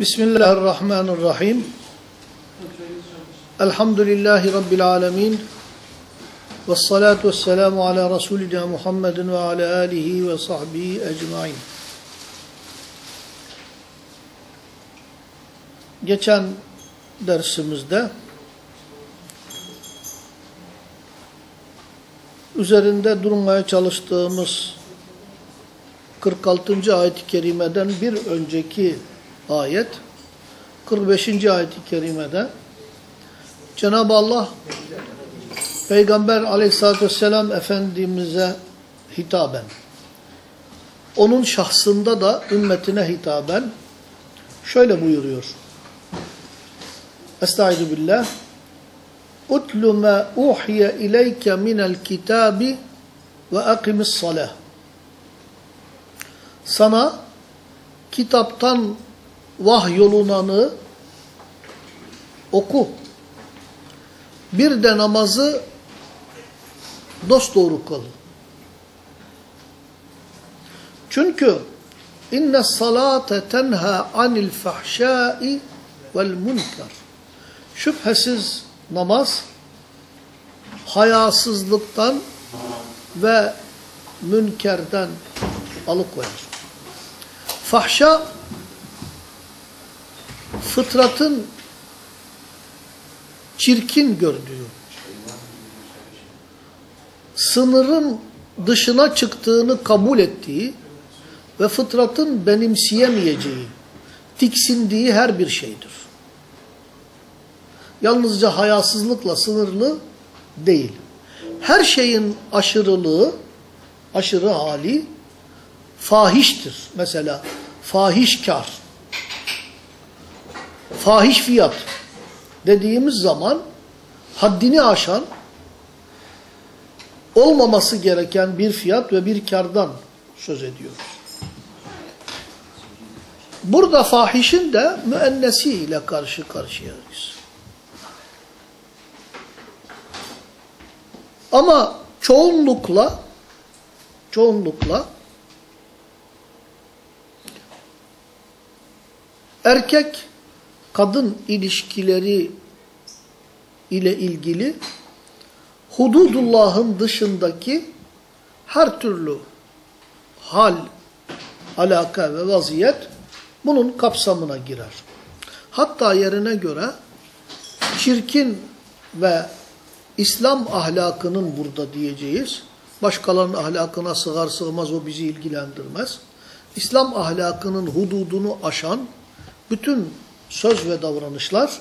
Bismillahirrahmanirrahim. Elhamdülillahi Rabbil alemin. Ve salatu ve selamu ala Resulina Muhammedin ve ala alihi ve sahbihi ecmain. Geçen dersimizde üzerinde durmaya çalıştığımız 46. ayet-i kerimeden bir önceki ayet 45. ayet-i kerimede Cenab-ı Allah Peygamber aleyhissalatü vesselam Efendimiz'e hitaben onun şahsında da ümmetine hitaben şöyle buyuruyor. Estaizu billah Utlu ma uhiye ileyke minel kitabi ve akimis salah sana kitaptan vahyolunanı oku. Bir de namazı dosdoğru kıl. Çünkü inne salate tenha anil fahşai vel münker. Şüphesiz namaz hayasızlıktan ve münkerden alıkoyar. Fahşa fıtratın çirkin gördüğü, sınırın dışına çıktığını kabul ettiği ve fıtratın benimseyemeyeceği, tiksindiği her bir şeydir. Yalnızca hayasızlıkla sınırlı değil. Her şeyin aşırılığı, aşırı hali fahiştir. Mesela fahiş kar, fahiş fiyat dediğimiz zaman haddini aşan, olmaması gereken bir fiyat ve bir kardan söz ediyoruz. Burada fahişin de müennesi ile karşı karşıyayız. Ama çoğunlukla çoğunlukla erkek kadın ilişkileri ile ilgili hududullah'ın dışındaki her türlü hal, alaka ve vaziyet bunun kapsamına girer. Hatta yerine göre çirkin ve İslam ahlakının burada diyeceğiz. Başkalarının ahlakına sığar sığmaz o bizi ilgilendirmez. İslam ahlakının hududunu aşan bütün söz ve davranışlar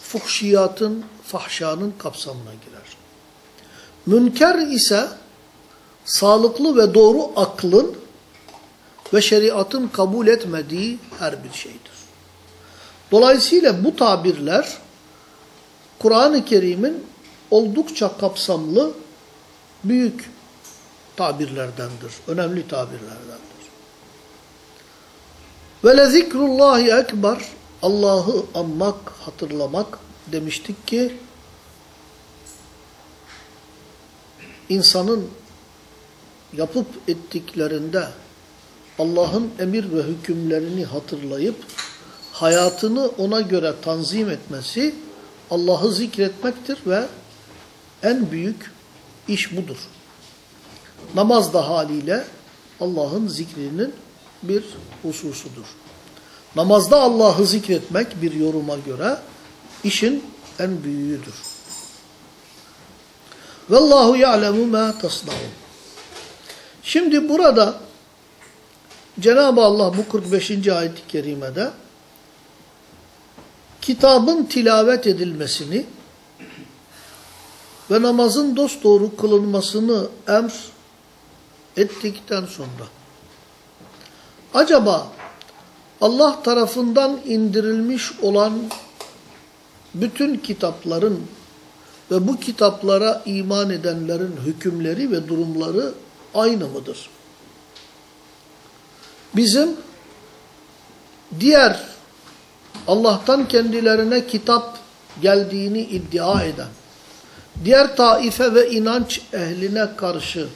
fuhşiyatın, fahşanın kapsamına girer. Münker ise sağlıklı ve doğru aklın ve şeriatın kabul etmediği her bir şeydir. Dolayısıyla bu tabirler Kur'an-ı Kerim'in oldukça kapsamlı büyük tabirlerdendir, önemli tabirlerdendir. Ve le zikrullahi ekber Allah'ı anmak, hatırlamak demiştik ki insanın yapıp ettiklerinde Allah'ın emir ve hükümlerini hatırlayıp hayatını ona göre tanzim etmesi Allah'ı zikretmektir ve en büyük iş budur. Namaz da haliyle Allah'ın zikrinin bir hususudur. Namazda Allah'ı zikretmek bir yoruma göre işin en büyüğüdür. Vallahu ya'lemu ma tasnaun. Şimdi burada Cenab-ı Allah bu 45. ayet-i kerimede kitabın tilavet edilmesini ve namazın dosdoğru kılınmasını emr ettikten sonra acaba Allah tarafından indirilmiş olan bütün kitapların ve bu kitaplara iman edenlerin hükümleri ve durumları aynı mıdır? Bizim diğer Allah'tan kendilerine kitap geldiğini iddia eden diğer taife ve inanç ehline karşı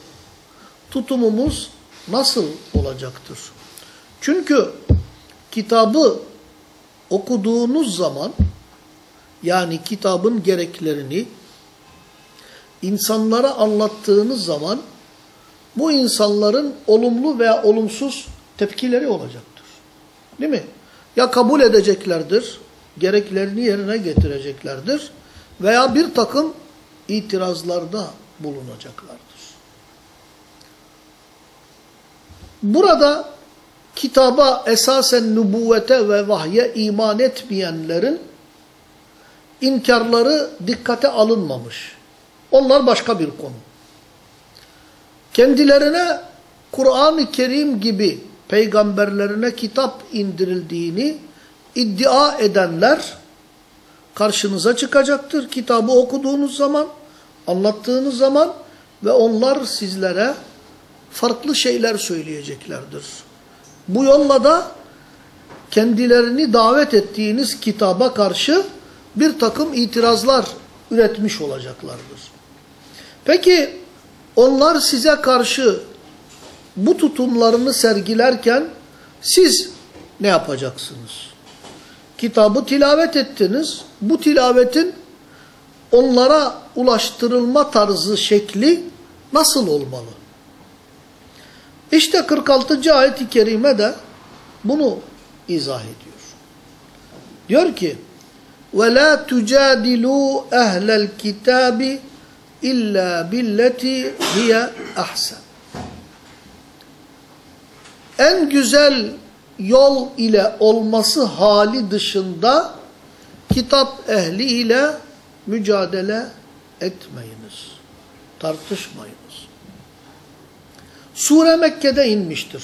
tutumumuz nasıl olacaktır? Çünkü kitabı okuduğunuz zaman yani kitabın gereklerini insanlara anlattığınız zaman bu insanların olumlu veya olumsuz tepkileri olacaktır. Değil mi? Ya kabul edeceklerdir, gereklerini yerine getireceklerdir veya bir takım itirazlarda bulunacaklardır. Burada kitaba esasen nübüvvete ve vahye iman etmeyenlerin inkarları dikkate alınmamış. Onlar başka bir konu. Kendilerine Kur'an-ı Kerim gibi peygamberlerine kitap indirildiğini iddia edenler karşınıza çıkacaktır. Kitabı okuduğunuz zaman, anlattığınız zaman ve onlar sizlere farklı şeyler söyleyeceklerdir. Bu yolla da kendilerini davet ettiğiniz kitaba karşı bir takım itirazlar üretmiş olacaklardır. Peki onlar size karşı bu tutumlarını sergilerken siz ne yapacaksınız? Kitabı tilavet ettiniz. Bu tilavetin onlara ulaştırılma tarzı, şekli nasıl olmalı? İşte 46. ayet-i kerime de bunu izah ediyor. Diyor ki وَلَا تُجَادِلُوا اَهْلَ الْكِتَابِ اِلَّا بِالَّتِي هِيَ اَحْسَنِ En güzel yol ile olması hali dışında kitap ehli ile mücadele etmeyiniz. Tartışmayınız. Sure Mekke'de inmiştir.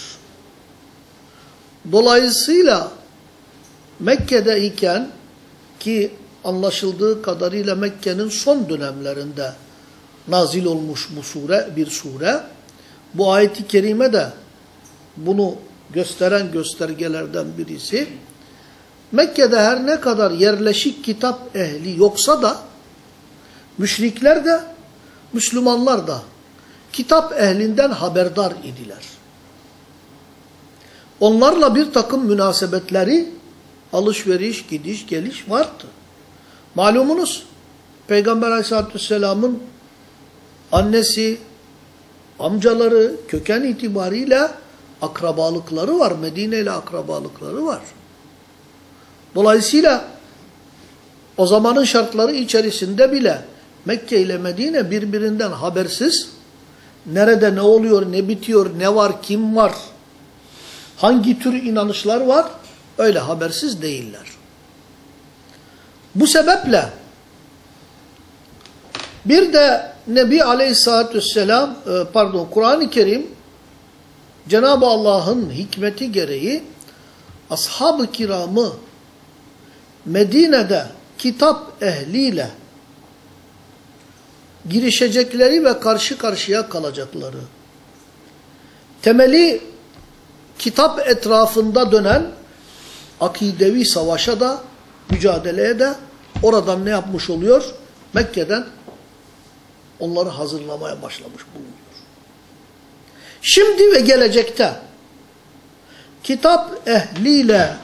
Dolayısıyla Mekke'de iken ki anlaşıldığı kadarıyla Mekke'nin son dönemlerinde nazil olmuş bu sure, bir sure. Bu ayeti kerime de bunu gösteren göstergelerden birisi. Mekke'de her ne kadar yerleşik kitap ehli yoksa da müşrikler de Müslümanlar da kitap ehlinden haberdar idiler. Onlarla bir takım münasebetleri alışveriş, gidiş, geliş vardı. Malumunuz Peygamber aleyhissalatü vesselamın annesi, amcaları köken itibariyle akrabalıkları var. Medine ile akrabalıkları var. Dolayısıyla o zamanın şartları içerisinde bile Mekke ile Medine birbirinden habersiz nerede ne oluyor, ne bitiyor, ne var, kim var, hangi tür inanışlar var öyle habersiz değiller. Bu sebeple bir de Nebi Aleyhisselatü Vesselam e, pardon Kur'an-ı Kerim Cenab-ı Allah'ın hikmeti gereği ashab-ı kiramı Medine'de kitap ehliyle girişecekleri ve karşı karşıya kalacakları, temeli kitap etrafında dönen akidevi savaşa da, mücadeleye de oradan ne yapmış oluyor? Mekke'den onları hazırlamaya başlamış bulunuyor. Şimdi ve gelecekte kitap ehliyle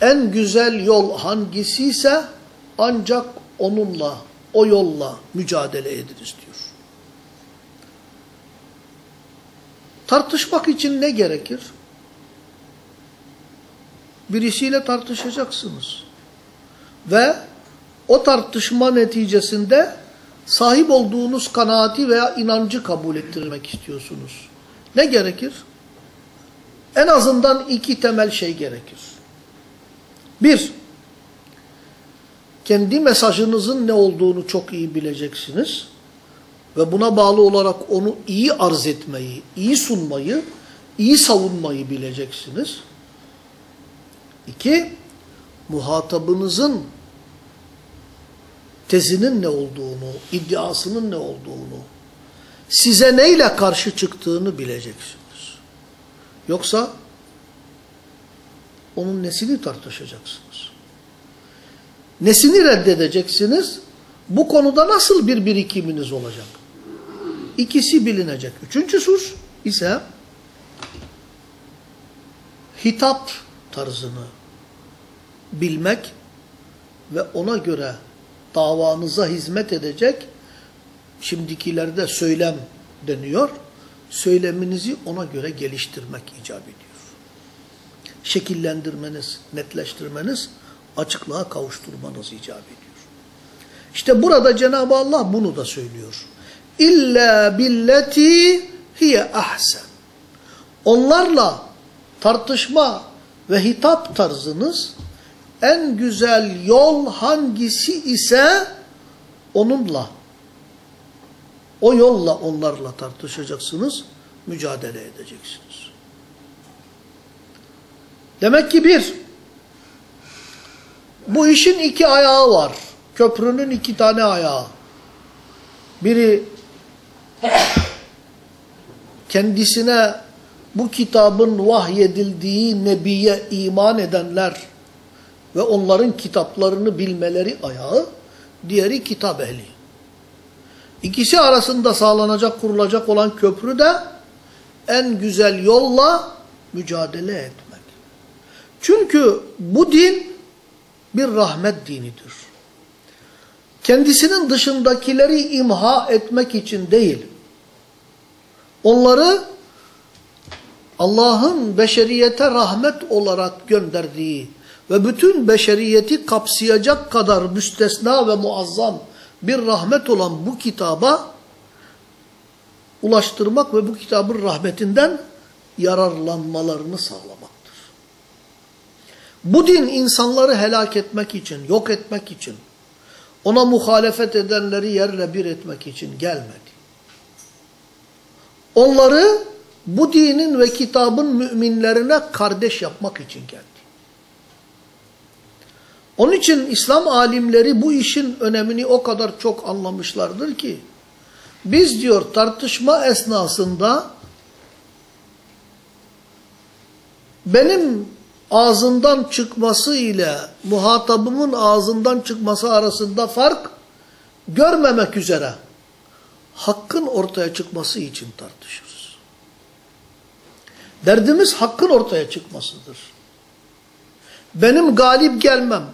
en güzel yol hangisiyse ancak onunla, o yolla mücadele ediniz diyor. Tartışmak için ne gerekir? Birisiyle tartışacaksınız. Ve o tartışma neticesinde sahip olduğunuz kanaati veya inancı kabul ettirmek istiyorsunuz. Ne gerekir? En azından iki temel şey gerekir. Bir, kendi mesajınızın ne olduğunu çok iyi bileceksiniz. Ve buna bağlı olarak onu iyi arz etmeyi, iyi sunmayı, iyi savunmayı bileceksiniz. İki, muhatabınızın tezinin ne olduğunu, iddiasının ne olduğunu, size neyle karşı çıktığını bileceksiniz. Yoksa onun nesini tartışacaksınız? Nesini reddedeceksiniz? Bu konuda nasıl bir birikiminiz olacak? İkisi bilinecek. Üçüncü sus ise hitap tarzını, bilmek ve ona göre davanıza hizmet edecek şimdikilerde söylem deniyor. Söyleminizi ona göre geliştirmek icap ediyor. Şekillendirmeniz, netleştirmeniz, açıklığa kavuşturmanız icap ediyor. İşte burada Cenab-ı Allah bunu da söylüyor. İlla billeti hiye ahsen. Onlarla tartışma ve hitap tarzınız en güzel yol hangisi ise onunla o yolla onlarla tartışacaksınız, mücadele edeceksiniz. Demek ki bir, bu işin iki ayağı var. Köprünün iki tane ayağı. Biri kendisine bu kitabın vahyedildiği nebiye iman edenler ve onların kitaplarını bilmeleri ayağı, diğeri kitap ehli. İkisi arasında sağlanacak, kurulacak olan köprü de en güzel yolla mücadele etmek. Çünkü bu din bir rahmet dinidir. Kendisinin dışındakileri imha etmek için değil, onları Allah'ın beşeriyete rahmet olarak gönderdiği ve bütün beşeriyeti kapsayacak kadar müstesna ve muazzam bir rahmet olan bu kitaba ulaştırmak ve bu kitabın rahmetinden yararlanmalarını sağlamaktır. Bu din insanları helak etmek için, yok etmek için, ona muhalefet edenleri yerle bir etmek için gelmedi. Onları bu dinin ve kitabın müminlerine kardeş yapmak için geldi. Onun için İslam alimleri bu işin önemini o kadar çok anlamışlardır ki, biz diyor tartışma esnasında benim ağzından çıkması ile muhatabımın ağzından çıkması arasında fark görmemek üzere hakkın ortaya çıkması için tartışırız. Derdimiz hakkın ortaya çıkmasıdır. Benim galip gelmem,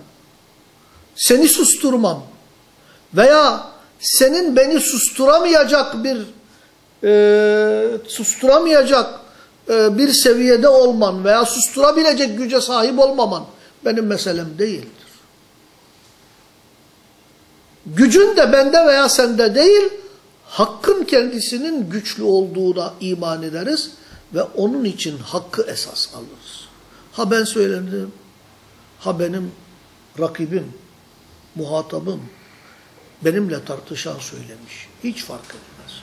seni susturmam veya senin beni susturamayacak bir e, susturamayacak e, bir seviyede olman veya susturabilecek güce sahip olmaman benim meselem değildir. Gücün de bende veya sende değil, hakkın kendisinin güçlü olduğuna iman ederiz ve onun için hakkı esas alırız. Ha ben söyledim, ha benim rakibim, muhatabım, benimle tartışan söylemiş. Hiç fark etmez.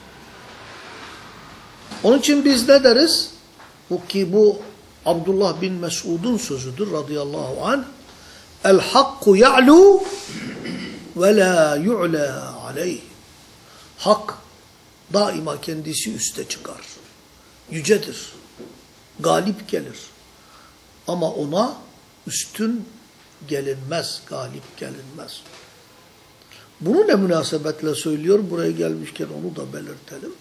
Onun için biz ne deriz? Bu ki bu Abdullah bin Mesud'un sözüdür radıyallahu anh. El hakku ya'lu ve la yu'la aleyh. Hak daima kendisi üste çıkar. Yücedir. Galip gelir. Ama ona üstün gelinmez, galip gelinmez. Bunu ne münasebetle söylüyor? Buraya gelmişken onu da belirtelim.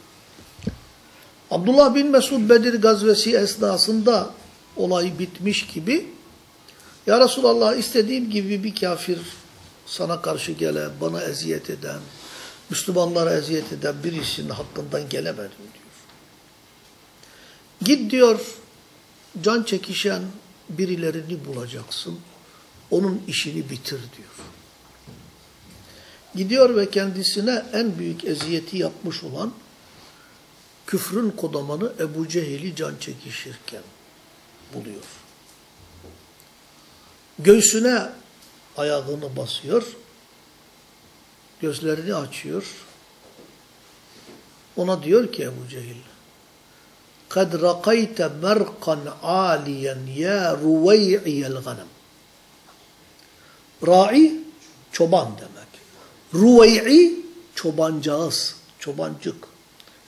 Abdullah bin Mesud Bedir gazvesi esnasında olay bitmiş gibi Ya Resulallah istediğim gibi bir kafir sana karşı gelen, bana eziyet eden, Müslümanlara eziyet eden birisinin hakkından gelemedim diyor. Git diyor can çekişen birilerini bulacaksın. Onun işini bitir diyor. Gidiyor ve kendisine en büyük eziyeti yapmış olan küfrün kodamanı Ebu Cehil'i can çekişirken buluyor. Göğsüne ayağını basıyor. Gözlerini açıyor. Ona diyor ki Ebu Cehil قَدْ رَقَيْتَ مَرْقًا عَالِيًا يَا رُوَيْعِيَ الْغَنَمِ Ra'i çoban demek. Ruvey'i çobancağız, çobancık.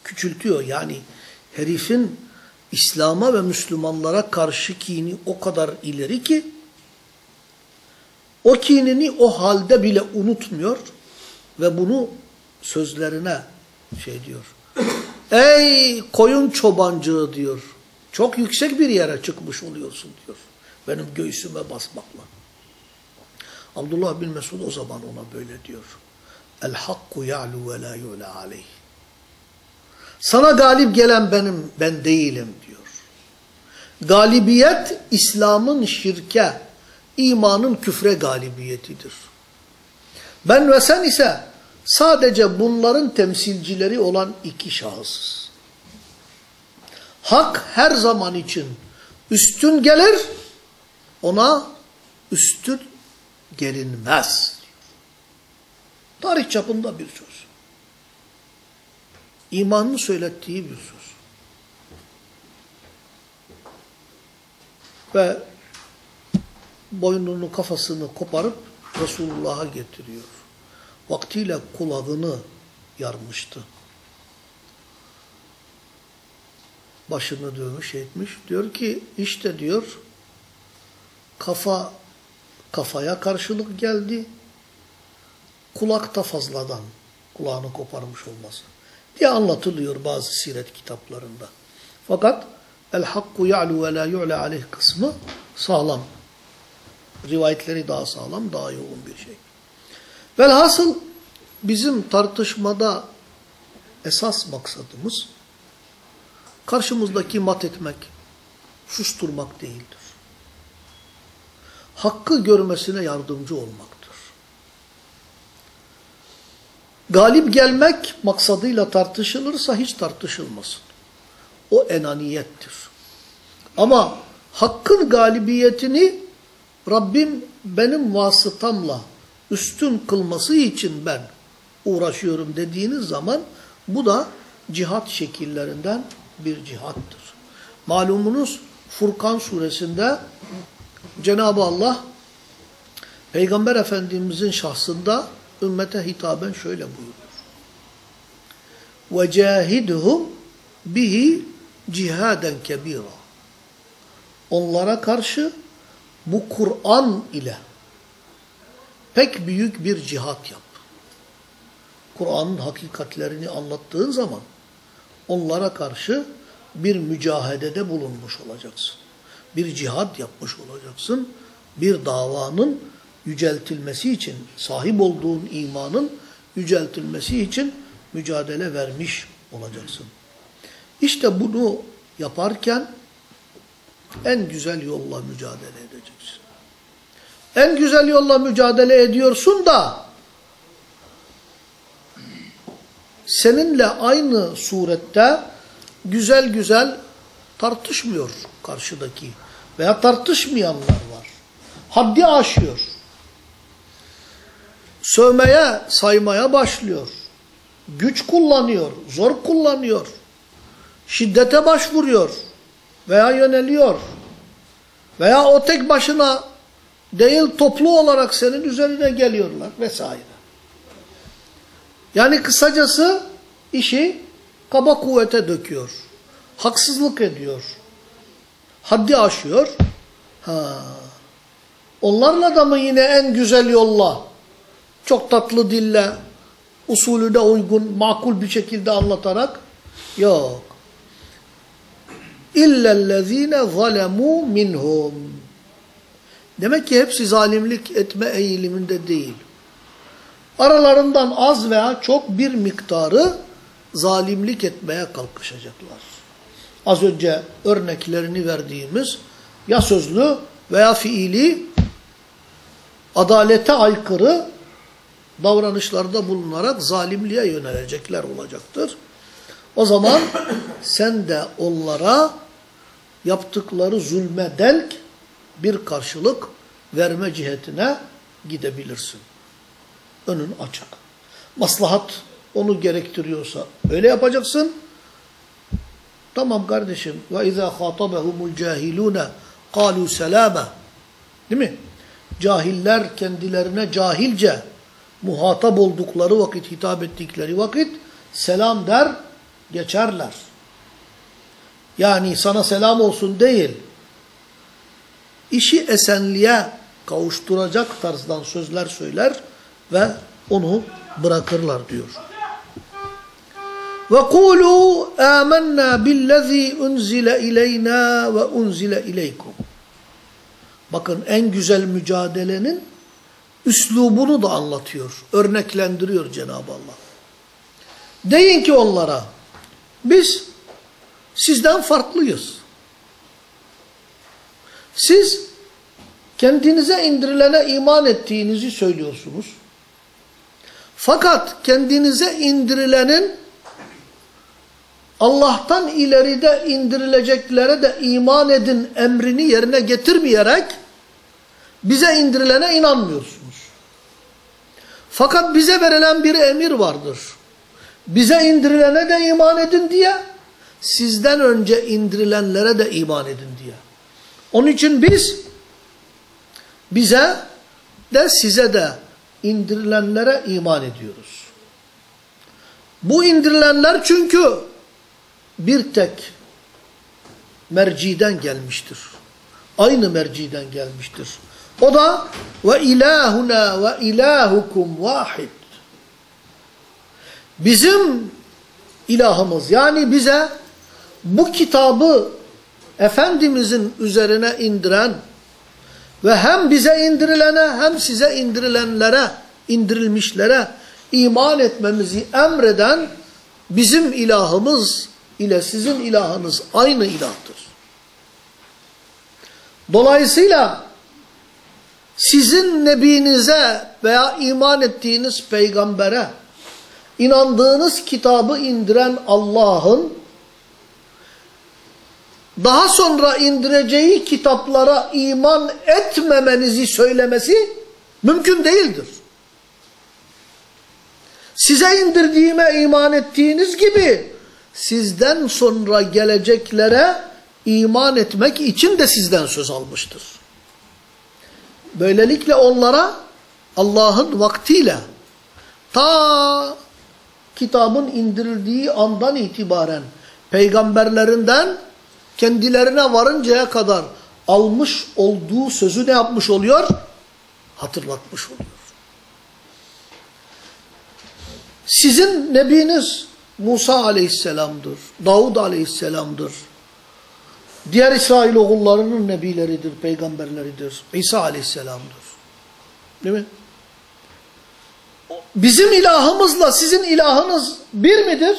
Küçültüyor yani herifin İslam'a ve Müslümanlara karşı kini o kadar ileri ki o kinini o halde bile unutmuyor ve bunu sözlerine şey diyor. Ey koyun çobancığı diyor. Çok yüksek bir yere çıkmış oluyorsun diyor. Benim göğsüme basmakla. Abdullah bin Mesud o zaman ona böyle diyor. El hakku ya'lu ve la yu'la aleyh. Sana galip gelen benim, ben değilim diyor. Galibiyet İslam'ın şirke, imanın küfre galibiyetidir. Ben ve sen ise sadece bunların temsilcileri olan iki şahısız. Hak her zaman için üstün gelir, ona üstün gelinmez. Tarih çapında bir söz. İmanın söylettiği bir söz. Ve boynunu kafasını koparıp Resulullah'a getiriyor. Vaktiyle kulağını yarmıştı. Başını dövmüş etmiş. Diyor ki işte diyor kafa kafaya karşılık geldi. Kulak da fazladan kulağını koparmış olması diye anlatılıyor bazı siret kitaplarında. Fakat el hakku ya'lu ve la yu'la aleyh kısmı sağlam. Rivayetleri daha sağlam, daha yoğun bir şey. Velhasıl bizim tartışmada esas maksadımız karşımızdaki mat etmek, susturmak değildir. Hakkı görmesine yardımcı olmaktır. Galip gelmek maksadıyla tartışılırsa hiç tartışılmasın. O enaniyettir. Ama hakkın galibiyetini Rabbim benim vasıtamla üstün kılması için ben uğraşıyorum dediğiniz zaman bu da cihat şekillerinden bir cihattır. Malumunuz Furkan suresinde Cenab-ı Allah Peygamber Efendimizin şahsında ümmete hitaben şöyle buyuruyor. وَجَاهِدْهُمْ bihi cihaden kebira. Onlara karşı bu Kur'an ile pek büyük bir cihat yap. Kur'an'ın hakikatlerini anlattığın zaman onlara karşı bir mücahedede bulunmuş olacaksın. Bir cihad yapmış olacaksın. Bir davanın yüceltilmesi için, sahip olduğun imanın yüceltilmesi için mücadele vermiş olacaksın. İşte bunu yaparken en güzel yolla mücadele edeceksin. En güzel yolla mücadele ediyorsun da seninle aynı surette güzel güzel tartışmıyor karşıdaki veya tartışmayanlar var. Haddi aşıyor. Sövmeye, saymaya başlıyor. Güç kullanıyor, zor kullanıyor. Şiddete başvuruyor veya yöneliyor. Veya o tek başına değil toplu olarak senin üzerine geliyorlar vesaire. Yani kısacası işi kaba kuvvete döküyor. Haksızlık ediyor. Haddi aşıyor. Ha. Onlarla da mı yine en güzel yolla, çok tatlı dille, usulüne uygun, makul bir şekilde anlatarak? Yok. İllellezine zalemû minhum. Demek ki hepsi zalimlik etme eğiliminde değil. Aralarından az veya çok bir miktarı zalimlik etmeye kalkışacaklar. Az önce örneklerini verdiğimiz ya sözlü veya fiili adalete aykırı davranışlarda bulunarak zalimliğe yönelecekler olacaktır. O zaman sen de onlara yaptıkları zulme denk bir karşılık verme cihetine gidebilirsin. Önün açık. Maslahat onu gerektiriyorsa öyle yapacaksın. Tamam kardeşim. Ve izâ khâtabehumul cahilûne kâlû selâme. Değil mi? Cahiller kendilerine cahilce muhatap oldukları vakit, hitap ettikleri vakit selam der, geçerler. Yani sana selam olsun değil, işi esenliğe kavuşturacak tarzdan sözler söyler ve onu bırakırlar diyor. Amennâ billezî unzile ileyna ve unzile ileykum. Bakın en güzel mücadelenin üslubunu da anlatıyor, örneklendiriyor Cenab-ı Allah. Deyin ki onlara, biz sizden farklıyız. Siz kendinize indirilene iman ettiğinizi söylüyorsunuz. Fakat kendinize indirilenin Allah'tan ileride indirилeceklere de iman edin emrini yerine getirmeyerek bize indirilene inanmıyorsunuz. Fakat bize verilen bir emir vardır. Bize indirilene de iman edin diye, sizden önce indirilenlere de iman edin diye. Onun için biz bize de size de indirilenlere iman ediyoruz. Bu indirilenler çünkü bir tek merciden gelmiştir. Aynı merciden gelmiştir. O da ve ilahuna ve ilahukum vahid. Bizim ilahımız yani bize bu kitabı Efendimizin üzerine indiren ve hem bize indirilene hem size indirilenlere, indirilmişlere iman etmemizi emreden bizim ilahımız ile sizin ilahınız aynı ilahtır. Dolayısıyla sizin nebinize veya iman ettiğiniz peygambere inandığınız kitabı indiren Allah'ın daha sonra indireceği kitaplara iman etmemenizi söylemesi mümkün değildir. Size indirdiğime iman ettiğiniz gibi sizden sonra geleceklere iman etmek için de sizden söz almıştır. Böylelikle onlara Allah'ın vaktiyle ta kitabın indirildiği andan itibaren peygamberlerinden kendilerine varıncaya kadar almış olduğu sözü ne yapmış oluyor? Hatırlatmış oluyor. Sizin nebiniz Musa aleyhisselamdır, Davud aleyhisselamdır. Diğer İsrail oğullarının nebileridir, peygamberleridir. İsa aleyhisselamdır. Değil mi? Bizim ilahımızla sizin ilahınız bir midir?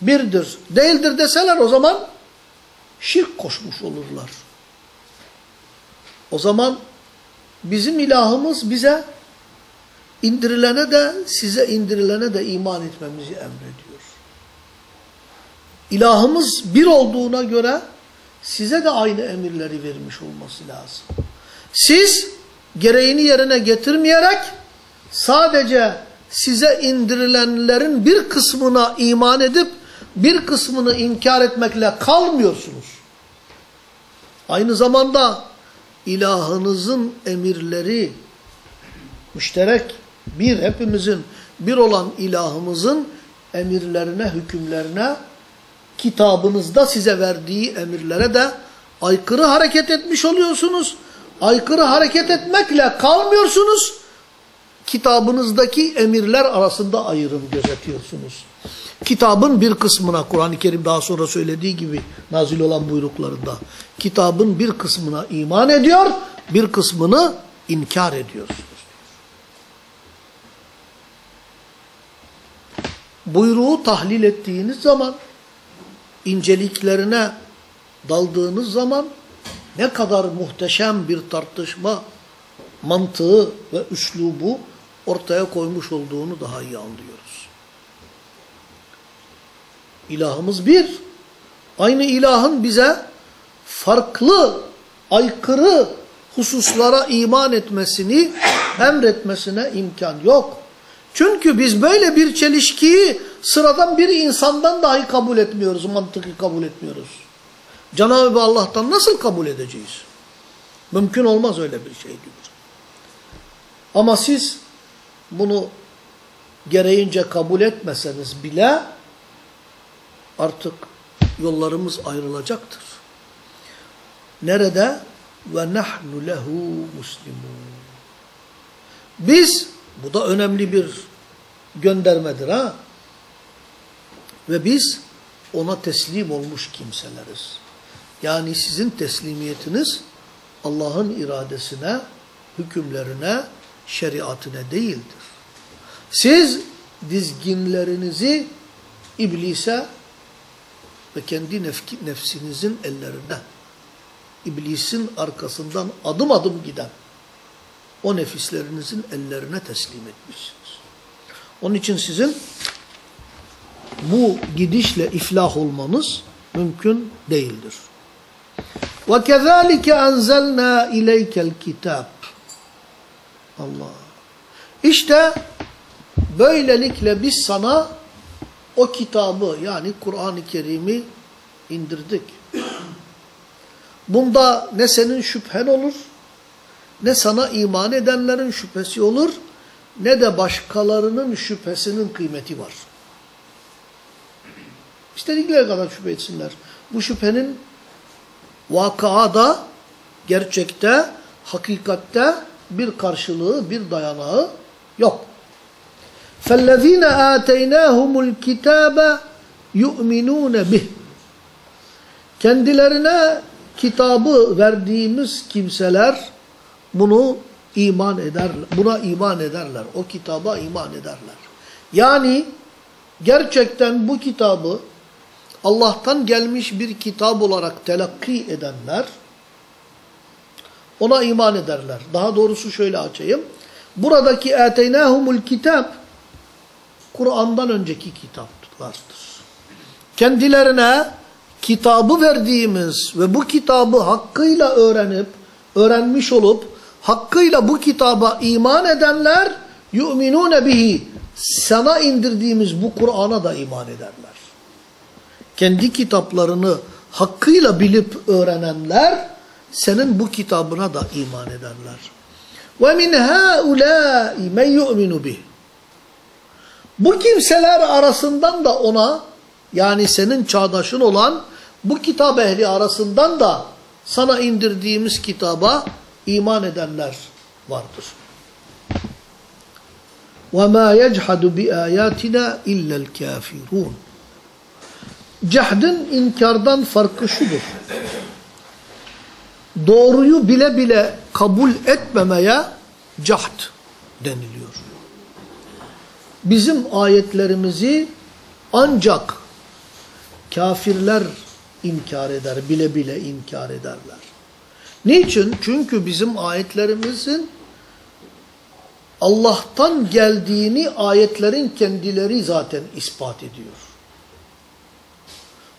Birdir. Değildir deseler o zaman şirk koşmuş olurlar. O zaman bizim ilahımız bize indirilene de size indirilene de iman etmemizi emrediyor. İlahımız bir olduğuna göre size de aynı emirleri vermiş olması lazım. Siz gereğini yerine getirmeyerek sadece size indirilenlerin bir kısmına iman edip bir kısmını inkar etmekle kalmıyorsunuz. Aynı zamanda ilahınızın emirleri müşterek bir hepimizin bir olan ilahımızın emirlerine, hükümlerine kitabınızda size verdiği emirlere de aykırı hareket etmiş oluyorsunuz. Aykırı hareket etmekle kalmıyorsunuz. Kitabınızdaki emirler arasında ayrım gözetiyorsunuz. Kitabın bir kısmına, Kur'an-ı Kerim daha sonra söylediği gibi nazil olan buyruklarında, kitabın bir kısmına iman ediyor, bir kısmını inkar ediyorsunuz. Buyruğu tahlil ettiğiniz zaman, inceliklerine daldığınız zaman ne kadar muhteşem bir tartışma mantığı ve üslubu ortaya koymuş olduğunu daha iyi anlıyoruz. İlahımız bir. Aynı ilahın bize farklı, aykırı hususlara iman etmesini, emretmesine imkan yok. Çünkü biz böyle bir çelişkiyi sıradan bir insandan dahi kabul etmiyoruz, mantıklı kabul etmiyoruz. Cenab-ı Allah'tan nasıl kabul edeceğiz? Mümkün olmaz öyle bir şey diyor. Ama siz bunu gereğince kabul etmeseniz bile artık yollarımız ayrılacaktır. Nerede? Ve nahnu lehu muslimun. Biz, bu da önemli bir göndermedir ha. Ve biz ona teslim olmuş kimseleriz. Yani sizin teslimiyetiniz Allah'ın iradesine, hükümlerine, şeriatine değildir. Siz dizginlerinizi iblise ve kendi nefsinizin ellerine, iblisin arkasından adım adım giden o nefislerinizin ellerine teslim etmişsiniz. Onun için sizin bu gidişle iflah olmanız mümkün değildir. وَكَذَٰلِكَ أَنْزَلْنَا اِلَيْكَ الْكِتَابِ Allah. İşte böylelikle biz sana o kitabı yani Kur'an-ı Kerim'i indirdik. Bunda ne senin şüphen olur, ne sana iman edenlerin şüphesi olur, ne de başkalarının şüphesinin kıymeti var. İstedikleri kadar şüphe etsinler. Bu şüphenin vakada, gerçekte, hakikatte bir karşılığı, bir dayanağı yok. فَالَّذ۪ينَ آتَيْنَاهُمُ الْكِتَابَ يُؤْمِنُونَ بِهِ Kendilerine kitabı verdiğimiz kimseler bunu iman ederler. Buna iman ederler. O kitaba iman ederler. Yani gerçekten bu kitabı Allah'tan gelmiş bir kitap olarak telakki edenler ona iman ederler. Daha doğrusu şöyle açayım. Buradaki eteynâhumul kitap Kur'an'dan önceki kitaplardır. Kendilerine kitabı verdiğimiz ve bu kitabı hakkıyla öğrenip, öğrenmiş olup, hakkıyla bu kitaba iman edenler yu'minûne bihi sana indirdiğimiz bu Kur'an'a da iman ederler. Kendi kitaplarını hakkıyla bilip öğrenenler senin bu kitabına da iman ederler. Ve min haulâi men yu'minu bih. Bu kimseler arasından da ona yani senin çağdaşın olan bu kitap ehli arasından da sana indirdiğimiz kitaba iman edenler vardır. وَمَا يَجْحَدُ بِآيَاتِنَا اِلَّا الْكَافِرُونَ Cehdin inkardan farkı şudur. Doğruyu bile bile kabul etmemeye cahd deniliyor. Bizim ayetlerimizi ancak kafirler inkar eder, bile bile inkar ederler. Niçin? Çünkü bizim ayetlerimizin Allah'tan geldiğini ayetlerin kendileri zaten ispat ediyor.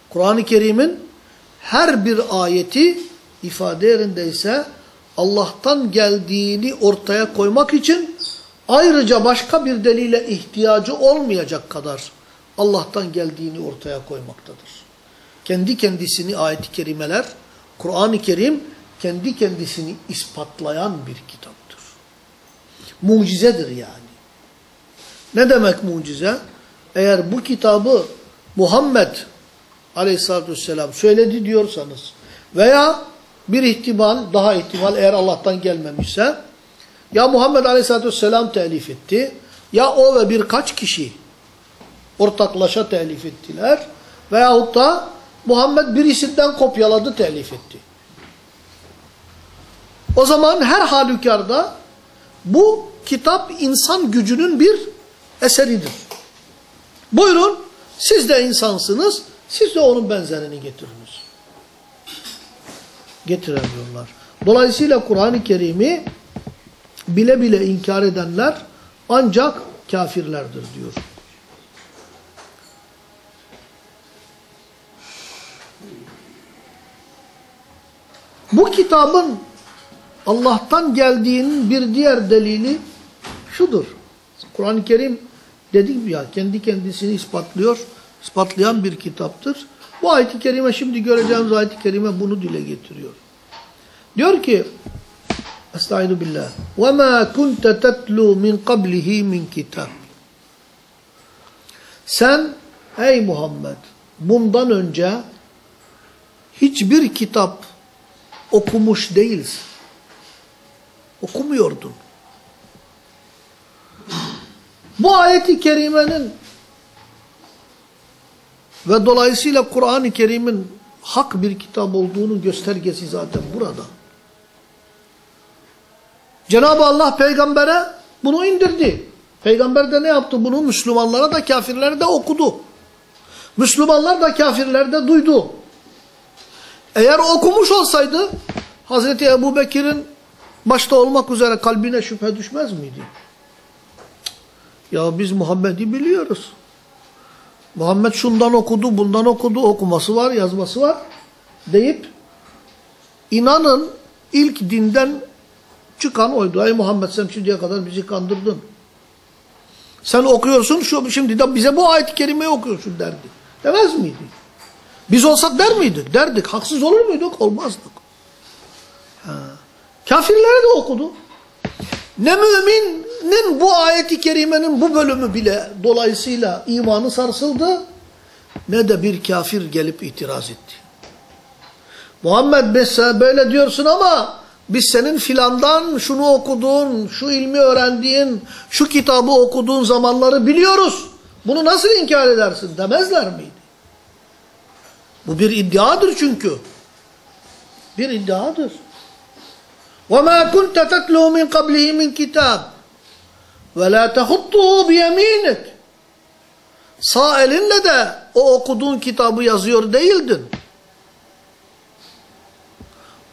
Kur'an-ı Kerim'in her bir ayeti ifade yerindeyse Allah'tan geldiğini ortaya koymak için ayrıca başka bir delile ihtiyacı olmayacak kadar Allah'tan geldiğini ortaya koymaktadır. Kendi kendisini ayet-i kerimeler, Kur'an-ı Kerim kendi kendisini ispatlayan bir kitaptır. Mucizedir yani. Ne demek mucize? Eğer bu kitabı Muhammed aleyhissalatü vesselam söyledi diyorsanız veya bir ihtimal, daha ihtimal eğer Allah'tan gelmemişse ya Muhammed aleyhissalatü vesselam telif etti ya o ve birkaç kişi ortaklaşa telif ettiler veyahut da Muhammed birisinden kopyaladı telif etti. O zaman her halükarda bu kitap insan gücünün bir eseridir. Buyurun siz de insansınız, siz de onun benzerini getiriniz. Getiremiyorlar. Dolayısıyla Kur'an-ı Kerim'i bile bile inkar edenler ancak kafirlerdir diyor. Bu kitabın Allah'tan geldiğinin bir diğer delili şudur. Kur'an-ı Kerim dedim ya kendi kendisini ispatlıyor, ispatlayan bir kitaptır. Bu ayet-i kerime şimdi göreceğimiz ayet-i kerime bunu dile getiriyor. Diyor ki Estaizu billah. وَمَا كُنْتَ تَتْلُوا مِنْ قَبْلِهِ مِنْ كِتَابٍ Sen ey Muhammed bundan önce hiçbir kitap okumuş değilsin. Okumuyordun. Bu ayeti kerimenin ve dolayısıyla Kur'an-ı Kerim'in hak bir kitap olduğunu göstergesi zaten burada. Cenab-ı Allah peygambere bunu indirdi. Peygamber de ne yaptı? Bunu Müslümanlara da kafirlere de okudu. Müslümanlar da kafirler de duydu. Eğer okumuş olsaydı Hazreti Ebu Bekir'in başta olmak üzere kalbine şüphe düşmez miydi? Ya biz Muhammed'i biliyoruz. Muhammed şundan okudu, bundan okudu, okuması var, yazması var deyip inanın ilk dinden çıkan oydu. Ey Muhammed sen şimdiye kadar bizi kandırdın. Sen okuyorsun, şu şimdi de bize bu ayet-i kerimeyi okuyorsun derdi. Demez miydi? Biz olsak der miydik? Derdik. Haksız olur muyduk? Olmazdık. Ha. Kafirlere de okudu. Ne müminin bu ayeti kerimenin bu bölümü bile dolayısıyla imanı sarsıldı ne de bir kafir gelip itiraz etti. Muhammed mesela böyle diyorsun ama biz senin filandan şunu okuduğun, şu ilmi öğrendiğin, şu kitabı okuduğun zamanları biliyoruz. Bunu nasıl inkar edersin demezler miydi? Bu bir iddiadır çünkü. Bir iddiadır. وَمَا كُنْتَ تَتْلُوا مِنْ قَبْلِهِ مِنْ كِتَابٍ وَلَا تَخُطُّهُ بِيَم۪ينِكَ Sağ elinle de o okuduğun kitabı yazıyor değildin.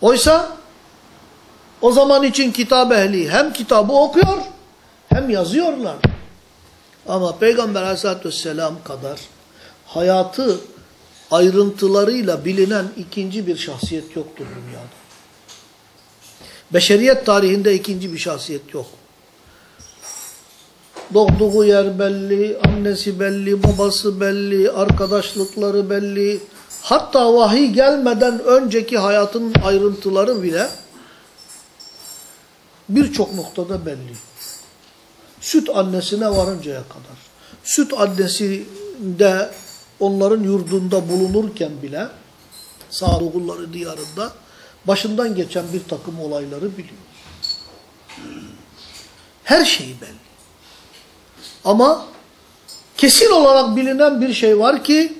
Oysa o zaman için kitap ehli hem kitabı okuyor hem yazıyorlar. Ama Peygamber aleyhissalatü vesselam kadar hayatı ayrıntılarıyla bilinen ikinci bir şahsiyet yoktur dünyada. Beşeriyet tarihinde ikinci bir şahsiyet yok. Doğduğu yer belli, annesi belli, babası belli, arkadaşlıkları belli. Hatta vahiy gelmeden önceki hayatın ayrıntıları bile birçok noktada belli. Süt annesine varıncaya kadar. Süt annesi de onların yurdunda bulunurken bile Sağruğulları diyarında başından geçen bir takım olayları biliyor. Her şeyi belli. Ama kesin olarak bilinen bir şey var ki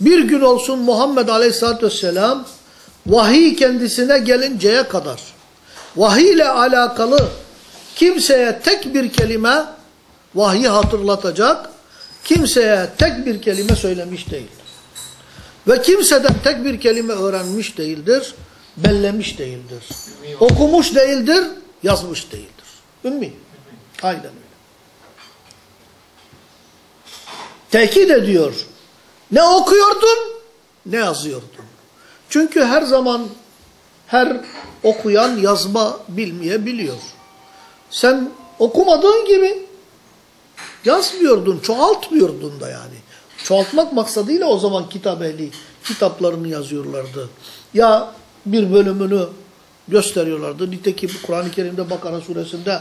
bir gün olsun Muhammed Aleyhisselatü Vesselam vahiy kendisine gelinceye kadar vahiy ile alakalı kimseye tek bir kelime vahyi hatırlatacak kimseye tek bir kelime söylemiş değildir. Ve kimseden tek bir kelime öğrenmiş değildir, bellemiş değildir. Okumuş değildir, yazmış değildir. Ümmi. Aynen öyle. Tekit ediyor. Ne okuyordun, ne yazıyordun. Çünkü her zaman her okuyan yazma bilmeyebiliyor. Sen okumadığın gibi yazmıyordun, çoğaltmıyordun da yani. Çoğaltmak maksadıyla o zaman kitap ehli kitaplarını yazıyorlardı. Ya bir bölümünü gösteriyorlardı. Nitekim Kur'an-ı Kerim'de Bakara suresinde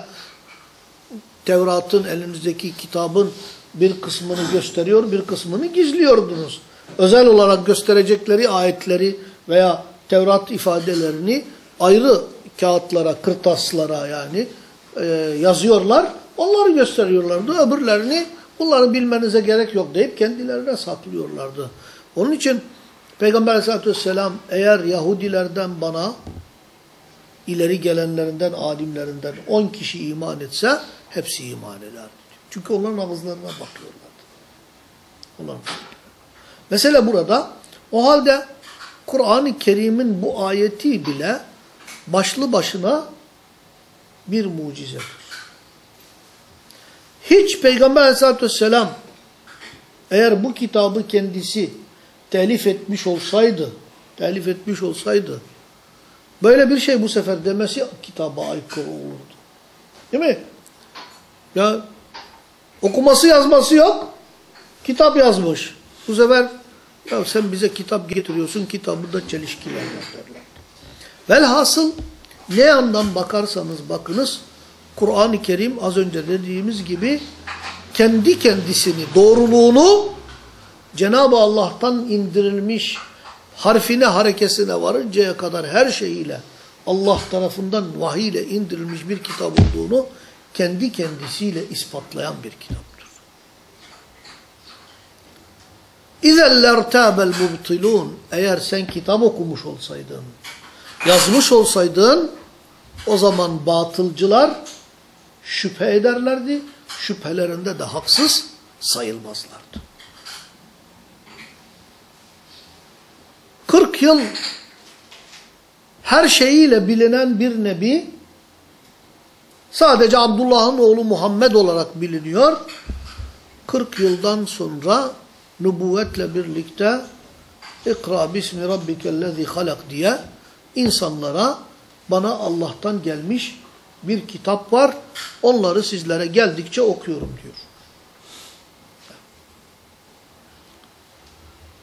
Tevrat'ın elinizdeki kitabın bir kısmını gösteriyor, bir kısmını gizliyordunuz. Özel olarak gösterecekleri ayetleri veya Tevrat ifadelerini ayrı kağıtlara, kırtaslara yani e, yazıyorlar. Onları gösteriyorlardı. Öbürlerini bunları bilmenize gerek yok deyip kendilerine saklıyorlardı. Onun için Peygamber aleyhissalatü vesselam eğer Yahudilerden bana ileri gelenlerinden, alimlerinden 10 kişi iman etse hepsi iman ederdi. Çünkü onların ağızlarına bakıyorlardı. Mesela burada o halde Kur'an-ı Kerim'in bu ayeti bile başlı başına bir mucizedir. Hiç Peygamber aleyhissalatü vesselam eğer bu kitabı kendisi telif etmiş olsaydı, telif etmiş olsaydı, böyle bir şey bu sefer demesi kitaba aykırı olurdu. Değil mi? Ya okuması yazması yok, kitap yazmış. Bu sefer ya sen bize kitap getiriyorsun, kitabı da çelişkiler derler. Velhasıl ne yandan bakarsanız bakınız, Kur'an-ı Kerim az önce dediğimiz gibi kendi kendisini, doğruluğunu Cenab-ı Allah'tan indirilmiş harfine harekesine varıncaya kadar her şeyiyle Allah tarafından vahiy ile indirilmiş bir kitap olduğunu kendi kendisiyle ispatlayan bir kitaptır. اِذَا الْمُبْطِلُونَ Eğer sen kitap okumuş olsaydın, yazmış olsaydın, O zaman batılcılar şüphe ederlerdi. Şüphelerinde de haksız sayılmazlardı. 40 yıl her şeyiyle bilinen bir nebi sadece Abdullah'ın oğlu Muhammed olarak biliniyor. 40 yıldan sonra nübüvvetle birlikte İkra bismi rabbikellezi halak diye insanlara bana Allah'tan gelmiş bir kitap var. Onları sizlere geldikçe okuyorum diyor.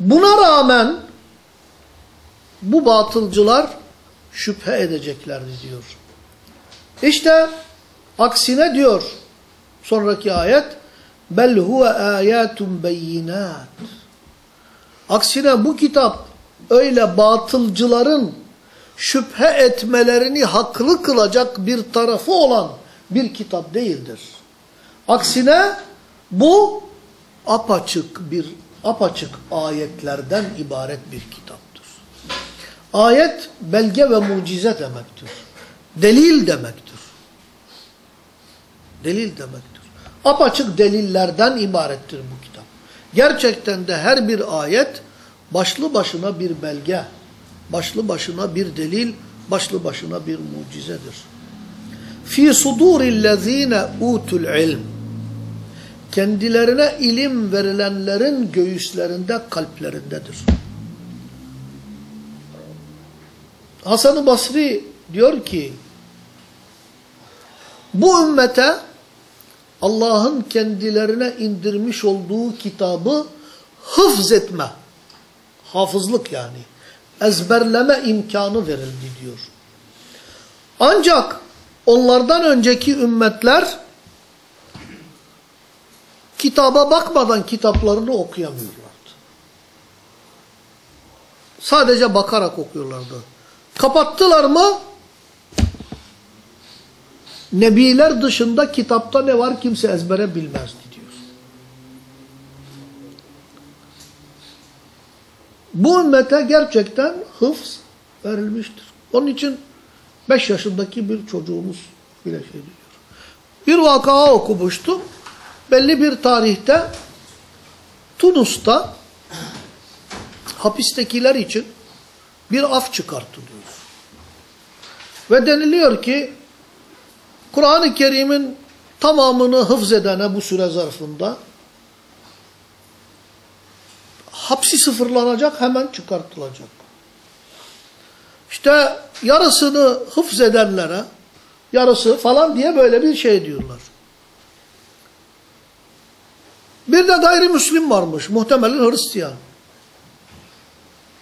Buna rağmen bu batılcılar şüphe edeceklerdi diyor. İşte aksine diyor sonraki ayet bel huve ayatun beyinat Aksine bu kitap öyle batılcıların şüphe etmelerini haklı kılacak bir tarafı olan bir kitap değildir. Aksine bu apaçık bir apaçık ayetlerden ibaret bir kitaptır. Ayet belge ve mucize demektir. Delil demektir. Delil demektir. Apaçık delillerden ibarettir bu kitap. Gerçekten de her bir ayet başlı başına bir belge, başlı başına bir delil, başlı başına bir mucizedir. Fi sudurillezine utul ilm. Kendilerine ilim verilenlerin göğüslerinde, kalplerindedir. Hasan-ı Basri diyor ki, bu ümmete Allah'ın kendilerine indirmiş olduğu kitabı hıfz etme, hafızlık yani, ezberleme imkanı verildi diyor. Ancak onlardan önceki ümmetler kitaba bakmadan kitaplarını okuyamıyorlardı. Sadece bakarak okuyorlardı. Kapattılar mı? Nebiler dışında kitapta ne var kimse ezbere bilmezdi diyor. Bu ümmete gerçekten hıfz verilmiştir. Onun için 5 yaşındaki bir çocuğumuz bile şey diyor. Bir vaka okumuştum. Belli bir tarihte Tunus'ta hapistekiler için bir af çıkartılıyor. Ve deniliyor ki Kur'an-ı Kerim'in tamamını hıfz edene bu süre zarfında hapsi sıfırlanacak, hemen çıkartılacak. İşte yarısını hıfz edenlere, yarısı falan diye böyle bir şey diyorlar. Bir de gayrimüslim varmış, muhtemelen Hristiyan.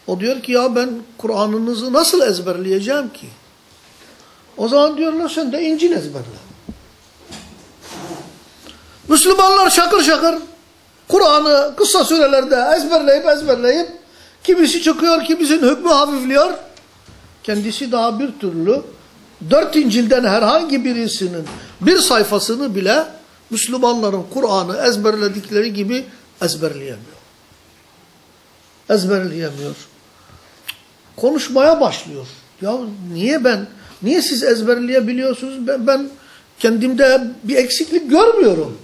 O diyor ki ya ben Kur'an'ınızı nasıl ezberleyeceğim ki? O zaman diyorlar sen de İncil ezberle. Müslümanlar şakır şakır Kur'an'ı kısa sürelerde ezberleyip ezberleyip kimisi çıkıyor, kimisinin hükmü hafifliyor. Kendisi daha bir türlü dört İncil'den herhangi birisinin bir sayfasını bile Müslümanların Kur'an'ı ezberledikleri gibi ezberleyemiyor. Ezberleyemiyor. Konuşmaya başlıyor. Ya niye ben Niye siz ezberleyebiliyorsunuz? Ben, ben kendimde bir eksiklik görmüyorum.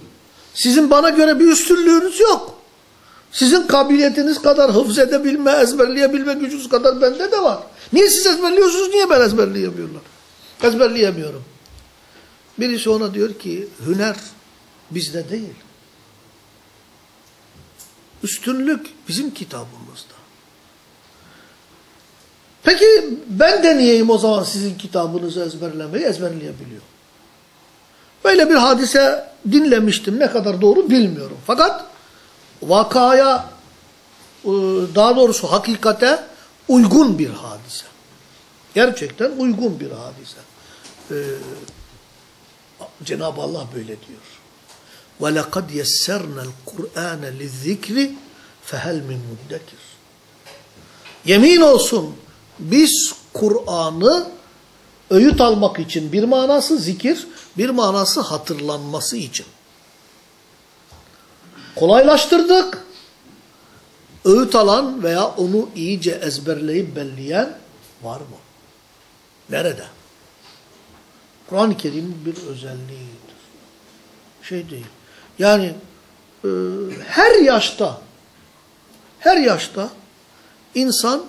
Sizin bana göre bir üstünlüğünüz yok. Sizin kabiliyetiniz kadar hıfz edebilme, ezberleyebilme gücünüz kadar bende de var. Niye siz ezberliyorsunuz, niye ben ezberleyemiyorlar? Ezberleyemiyorum. Birisi ona diyor ki, hüner bizde değil. Üstünlük bizim kitabımızda. Peki ben deneyeyim o zaman sizin kitabınızı ezberlemeyi ezberleyebiliyor. Böyle bir hadise dinlemiştim. Ne kadar doğru bilmiyorum. Fakat vakaya e, daha doğrusu hakikate uygun bir hadise. Gerçekten uygun bir hadise. Ee, Cenab-ı Allah böyle diyor. وَلَقَدْ يَسَّرْنَا الْقُرْآنَ لِلذِّكْرِ فَهَلْ مِنْ مُدَّكِرٍ Yemin olsun biz Kur'an'ı öğüt almak için bir manası zikir, bir manası hatırlanması için. Kolaylaştırdık. Öğüt alan veya onu iyice ezberleyip belleyen var mı? Nerede? Kur'an-ı Kerim'in bir özelliğidir. Şey değil. Yani e, her yaşta her yaşta insan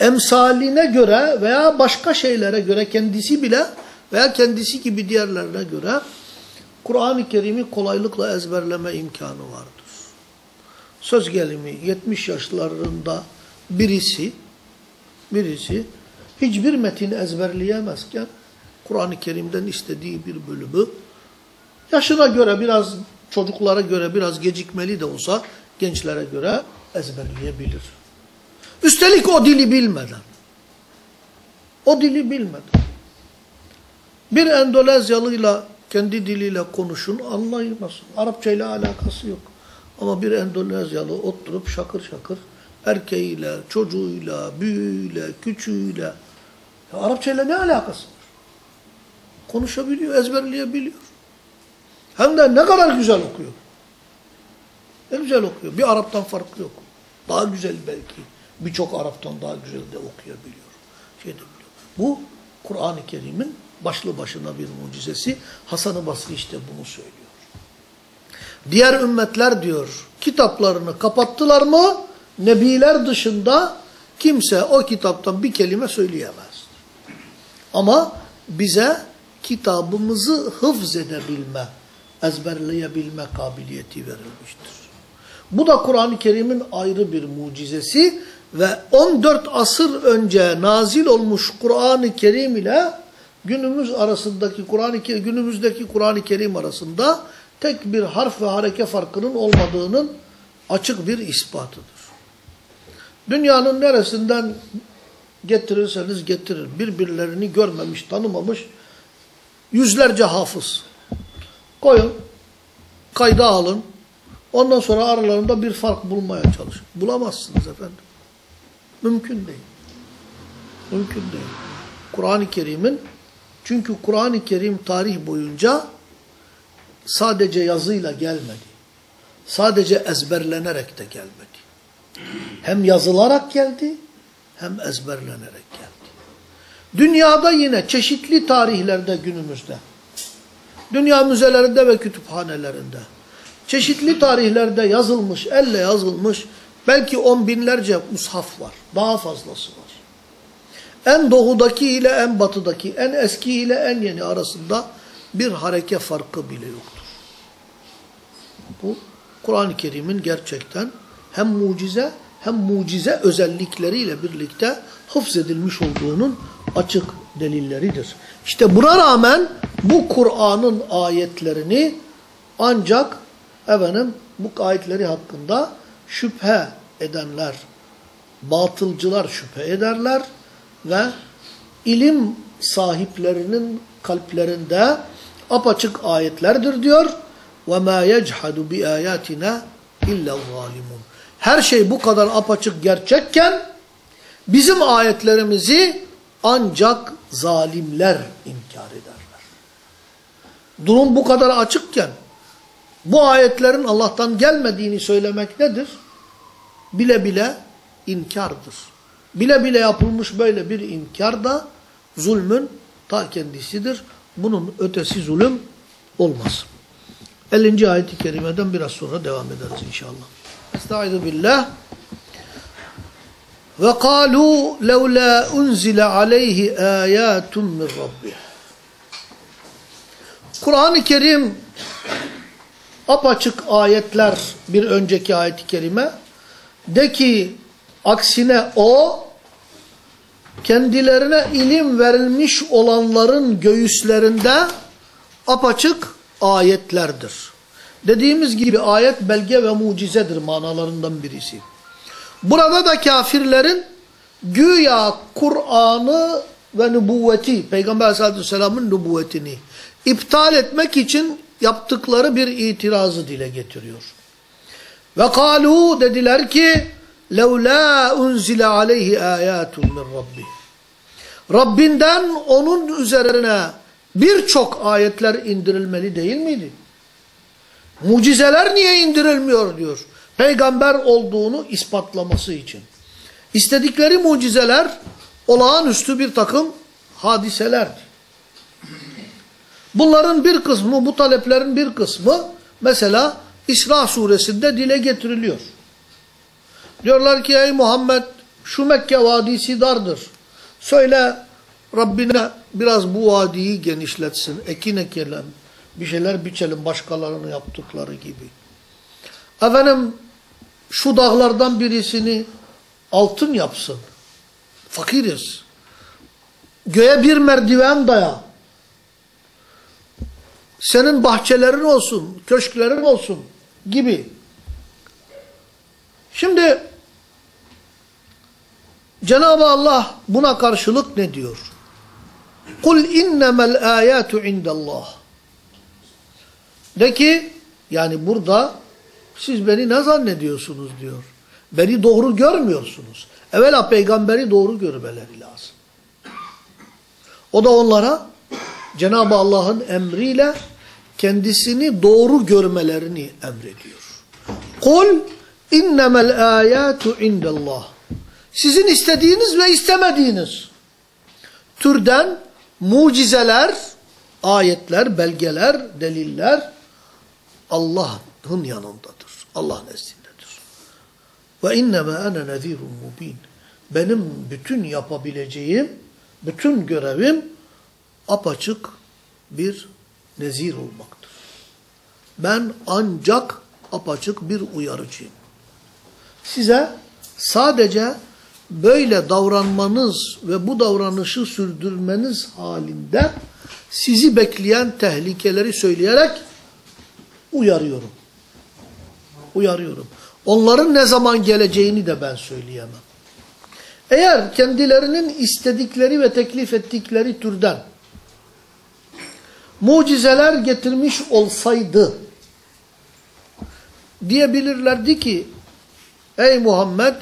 emsaline göre veya başka şeylere göre kendisi bile veya kendisi gibi diğerlerine göre Kur'an-ı Kerim'i kolaylıkla ezberleme imkanı vardır. Söz gelimi 70 yaşlarında birisi birisi hiçbir metin ezberleyemezken Kur'an-ı Kerim'den istediği bir bölümü yaşına göre biraz çocuklara göre biraz gecikmeli de olsa gençlere göre ezberleyebilir. Üstelik o dili bilmeden. O dili bilmeden. Bir Endonezyalıyla kendi diliyle konuşun anlayamaz. Arapça ile alakası yok. Ama bir Endonezyalı oturup şakır şakır erkeğiyle, çocuğuyla, büyüğüyle, küçüğüyle ya Arapça ile ne alakası var? Konuşabiliyor, ezberleyebiliyor. Hem de ne kadar güzel okuyor. Ne güzel okuyor. Bir Arap'tan farkı yok. Daha güzel belki. Birçok Arap'tan daha güzel de okuyabiliyor. Şey de biliyor. Bu Kur'an-ı Kerim'in başlı başına bir mucizesi. Hasan-ı Basri işte bunu söylüyor. Diğer ümmetler diyor kitaplarını kapattılar mı nebiler dışında kimse o kitaptan bir kelime söyleyemez. Ama bize kitabımızı hıfz edebilme, ezberleyebilme kabiliyeti verilmiştir. Bu da Kur'an-ı Kerim'in ayrı bir mucizesi ve 14 asır önce nazil olmuş Kur'an-ı Kerim ile günümüz arasındaki Kur'an-ı günümüzdeki Kur'an-ı Kerim arasında tek bir harf ve hareke farkının olmadığının açık bir ispatıdır. Dünyanın neresinden getirirseniz getirin. Birbirlerini görmemiş, tanımamış yüzlerce hafız. Koyun, kayda alın. Ondan sonra aralarında bir fark bulmaya çalışın. Bulamazsınız efendim. Mümkün değil. Mümkün değil. Kur'an-ı Kerim'in çünkü Kur'an-ı Kerim tarih boyunca sadece yazıyla gelmedi. Sadece ezberlenerek de gelmedi. Hem yazılarak geldi hem ezberlenerek geldi. Dünyada yine çeşitli tarihlerde günümüzde, dünya müzelerinde ve kütüphanelerinde, çeşitli tarihlerde yazılmış, elle yazılmış belki on binlerce mushaf var. Daha fazlası var. En doğudaki ile en batıdaki, en eski ile en yeni arasında bir hareke farkı bile yoktur. Bu Kur'an-ı Kerim'in gerçekten hem mucize hem mucize özellikleriyle birlikte hıfzedilmiş olduğunun açık delilleridir. İşte buna rağmen bu Kur'an'ın ayetlerini ancak efendim bu ayetleri hakkında şüphe edenler, batılcılar şüphe ederler ve ilim sahiplerinin kalplerinde apaçık ayetlerdir diyor. وَمَا يَجْحَدُ بِآيَاتِنَا اِلَّا الظَّالِمُونَ Her şey bu kadar apaçık gerçekken bizim ayetlerimizi ancak zalimler inkar ederler. Durum bu kadar açıkken bu ayetlerin Allah'tan gelmediğini söylemek nedir? Bile bile inkardır. Bile bile yapılmış böyle bir inkar da zulmün ta kendisidir. Bunun ötesi zulüm olmaz. 50. ayet-i kerimeden biraz sonra devam ederiz inşallah. Estaizu billah. Ve kalu levla unzile aleyhi ayatun min rabbih. Kur'an-ı Kerim apaçık ayetler bir önceki ayet-i kerime de ki aksine o kendilerine ilim verilmiş olanların göğüslerinde apaçık ayetlerdir. Dediğimiz gibi ayet belge ve mucizedir manalarından birisi. Burada da kafirlerin güya Kur'an'ı ve nübüvveti, Peygamber aleyhissalatü vesselamın nübüvvetini iptal etmek için yaptıkları bir itirazı dile getiriyor. Ve kalu dediler ki levla unzile aleyhi ayatun min rabbi. Rabbinden onun üzerine birçok ayetler indirilmeli değil miydi? Mucizeler niye indirilmiyor diyor. Peygamber olduğunu ispatlaması için. İstedikleri mucizeler olağanüstü bir takım hadiselerdi. Bunların bir kısmı, bu taleplerin bir kısmı mesela İsra suresinde dile getiriliyor. Diyorlar ki ey Muhammed şu Mekke vadisi dardır. Söyle Rabbine biraz bu vadiyi genişletsin. Ekin ekelim. Bir şeyler biçelim başkalarının yaptıkları gibi. Efendim şu dağlardan birisini altın yapsın. Fakiriz. Göğe bir merdiven daya. Senin bahçelerin olsun, köşklerin olsun gibi. Şimdi Cenab-ı Allah buna karşılık ne diyor? Kul innemel ayatu indallah. De ki yani burada siz beni ne zannediyorsunuz diyor. Beni doğru görmüyorsunuz. Evvela peygamberi doğru görmeleri lazım. O da onlara Cenab-ı Allah'ın emriyle kendisini doğru görmelerini emrediyor. Kul innemel ayatu indallah. Sizin istediğiniz ve istemediğiniz türden mucizeler, ayetler, belgeler, deliller Allah'ın yanındadır. Allah nezdindedir. Ve inneme ene nezirun mubin. Benim bütün yapabileceğim, bütün görevim apaçık bir nezir olmaktır. Ben ancak apaçık bir uyarıcıyım. Size sadece böyle davranmanız ve bu davranışı sürdürmeniz halinde sizi bekleyen tehlikeleri söyleyerek uyarıyorum. Uyarıyorum. Onların ne zaman geleceğini de ben söyleyemem. Eğer kendilerinin istedikleri ve teklif ettikleri türden mucizeler getirmiş olsaydı diyebilirlerdi ki ey Muhammed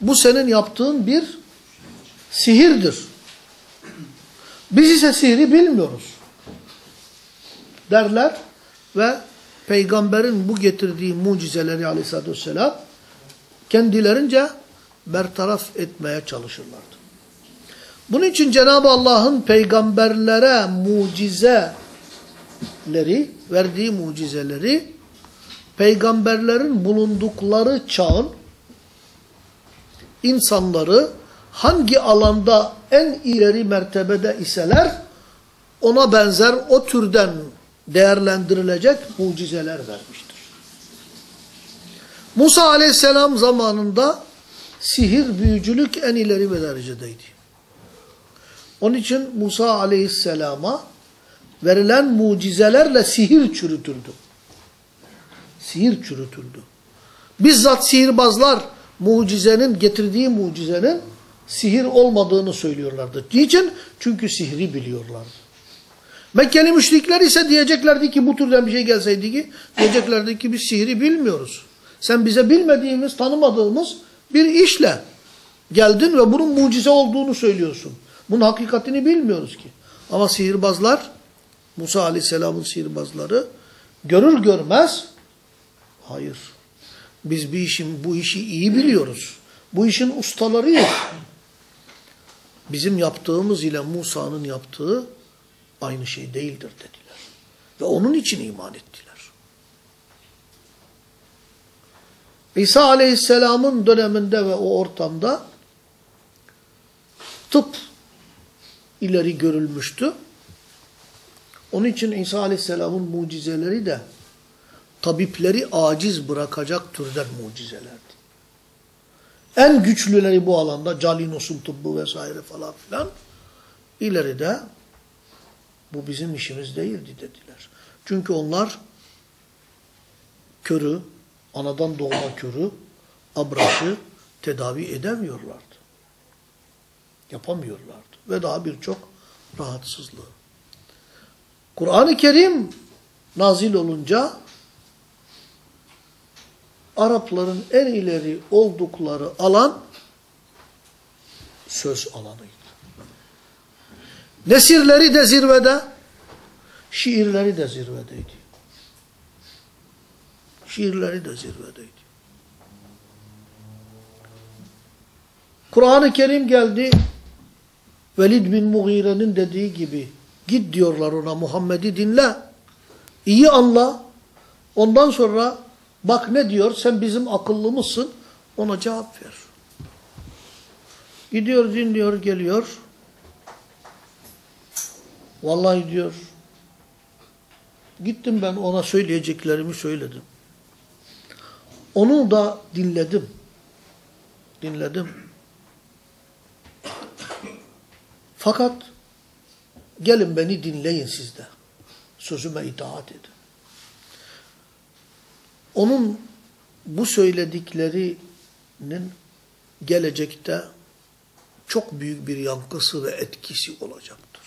bu senin yaptığın bir sihirdir. Biz ise sihri bilmiyoruz. Derler ve peygamberin bu getirdiği mucizeleri aleyhissalatü vesselam kendilerince bertaraf etmeye çalışırlardı. Bunun için Cenab-ı Allah'ın peygamberlere mucizeleri, verdiği mucizeleri, peygamberlerin bulundukları çağın insanları hangi alanda en ileri mertebede iseler ona benzer o türden değerlendirilecek mucizeler vermiştir. Musa aleyhisselam zamanında sihir, büyücülük en ileri bir derecedeydi. Onun için Musa aleyhisselama verilen mucizelerle sihir çürütüldü. Sihir çürütüldü. Bizzat sihirbazlar mucizenin, getirdiği mucizenin sihir olmadığını söylüyorlardı. Niçin? Çünkü sihri biliyorlardı. Mekkeli müşrikler ise diyeceklerdi ki bu türden bir şey gelseydi ki diyeceklerdi ki biz sihri bilmiyoruz. Sen bize bilmediğimiz, tanımadığımız bir işle geldin ve bunun mucize olduğunu söylüyorsun. Bunun hakikatini bilmiyoruz ki. Ama sihirbazlar, Musa Aleyhisselam'ın sihirbazları görür görmez hayır. Biz bir işin, bu işi iyi biliyoruz. Bu işin ustalarıyız. Bizim yaptığımız ile Musa'nın yaptığı aynı şey değildir dediler. Ve onun için iman ettiler. İsa Aleyhisselam'ın döneminde ve o ortamda tıp ileri görülmüştü. Onun için İsa Aleyhisselam'ın mucizeleri de tabipleri aciz bırakacak türden mucizelerdi. En güçlüleri bu alanda Calinos'un tıbbı vesaire falan filan ileride bu bizim işimiz değildi dediler. Çünkü onlar körü, anadan doğma körü, abraşı tedavi edemiyorlardı. Yapamıyorlardı. Ve daha birçok rahatsızlığı. Kur'an-ı Kerim nazil olunca Arapların en ileri oldukları alan söz alanıydı. Nesirleri de zirvede, şiirleri de zirvedeydi. Şiirleri de zirvedeydi. Kur'an-ı Kerim geldi, Velid bin Mughire'nin dediği gibi, Git diyorlar ona Muhammed'i dinle. İyi anla. Ondan sonra bak ne diyor sen bizim akıllımızsın ona cevap ver. Gidiyor dinliyor geliyor. Vallahi diyor gittim ben ona söyleyeceklerimi söyledim. Onu da dinledim. Dinledim. Fakat gelin beni dinleyin siz de. Sözüme itaat edin. Onun bu söylediklerinin gelecekte çok büyük bir yankısı ve etkisi olacaktır.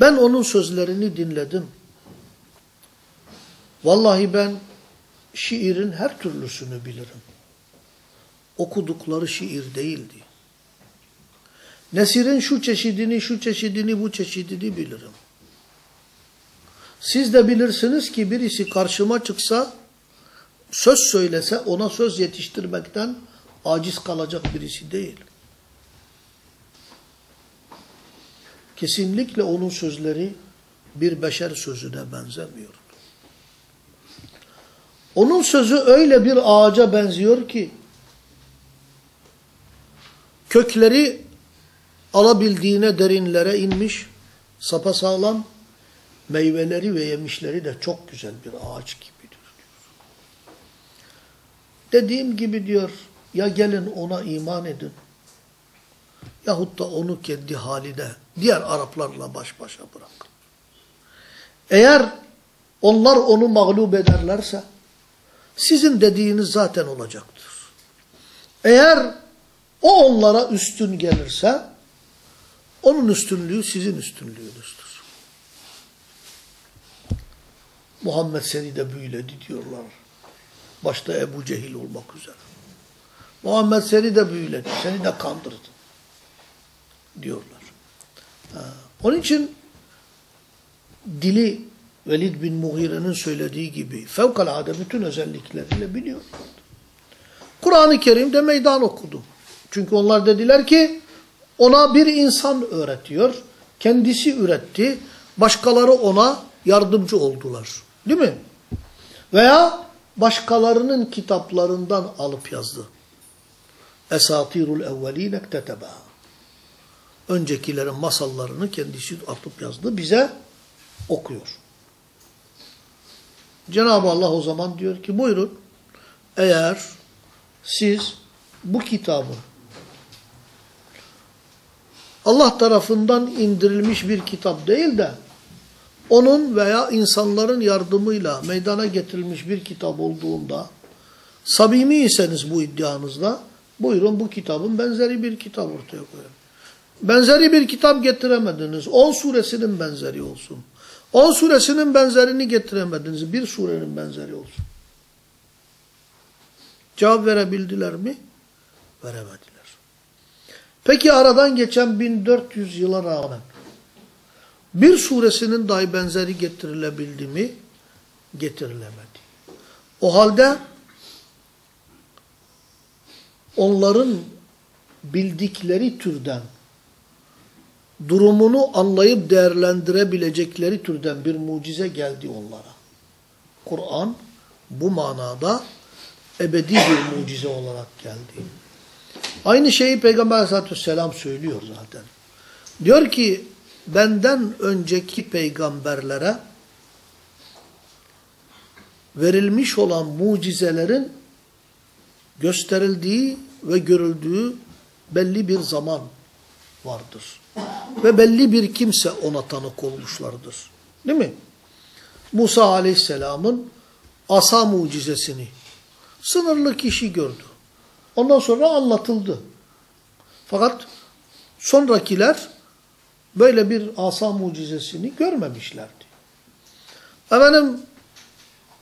Ben onun sözlerini dinledim. Vallahi ben şiirin her türlüsünü bilirim. Okudukları şiir değildi. Nesirin şu çeşidini, şu çeşidini, bu çeşidini bilirim. Siz de bilirsiniz ki birisi karşıma çıksa, söz söylese ona söz yetiştirmekten aciz kalacak birisi değil. Kesinlikle onun sözleri bir beşer sözüne benzemiyor. Onun sözü öyle bir ağaca benziyor ki, kökleri alabildiğine derinlere inmiş, sapasağlam, meyveleri ve yemişleri de çok güzel bir ağaç gibidir. Diyor. Dediğim gibi diyor, ya gelin ona iman edin, yahut da onu kendi haline, diğer Araplarla baş başa bırakın. Eğer onlar onu mağlup ederlerse, sizin dediğiniz zaten olacaktır. Eğer o onlara üstün gelirse, onun üstünlüğü sizin üstünlüğünüzdür. Muhammed seni de büyüledi diyorlar. Başta Ebu Cehil olmak üzere. Muhammed seni de büyüledi, seni de kandırdı diyorlar. Ha. Onun için dili Velid bin Mughire'nin söylediği gibi fevkalade bütün özellikleriyle biliyor. Kur'an-ı Kerim'de meydan okudu. Çünkü onlar dediler ki ona bir insan öğretiyor. Kendisi üretti. Başkaları ona yardımcı oldular. Değil mi? Veya başkalarının kitaplarından alıp yazdı. Esatirul evveline ektetebaha. Öncekilerin masallarını kendisi atıp yazdı. Bize okuyor. Cenab-ı Allah o zaman diyor ki buyurun eğer siz bu kitabı Allah tarafından indirilmiş bir kitap değil de onun veya insanların yardımıyla meydana getirilmiş bir kitap olduğunda samimiyseniz bu iddianızda buyurun bu kitabın benzeri bir kitap ortaya koyun. Benzeri bir kitap getiremediniz. 10 suresinin benzeri olsun. 10 suresinin benzerini getiremediniz. Bir surenin benzeri olsun. Cevap verebildiler mi? Veremediler. Peki aradan geçen 1400 yıla rağmen bir suresinin dahi benzeri getirilebildi mi? Getirilemedi. O halde onların bildikleri türden durumunu anlayıp değerlendirebilecekleri türden bir mucize geldi onlara. Kur'an bu manada ebedi bir mucize olarak geldi. Aynı şeyi Peygamber aleyhissalatü vesselam söylüyor zaten. Diyor ki benden önceki peygamberlere verilmiş olan mucizelerin gösterildiği ve görüldüğü belli bir zaman vardır. Ve belli bir kimse ona tanık olmuşlardır. Değil mi? Musa aleyhisselamın asa mucizesini sınırlı kişi gördü. Ondan sonra anlatıldı. Fakat sonrakiler böyle bir asa mucizesini görmemişlerdi. Efendim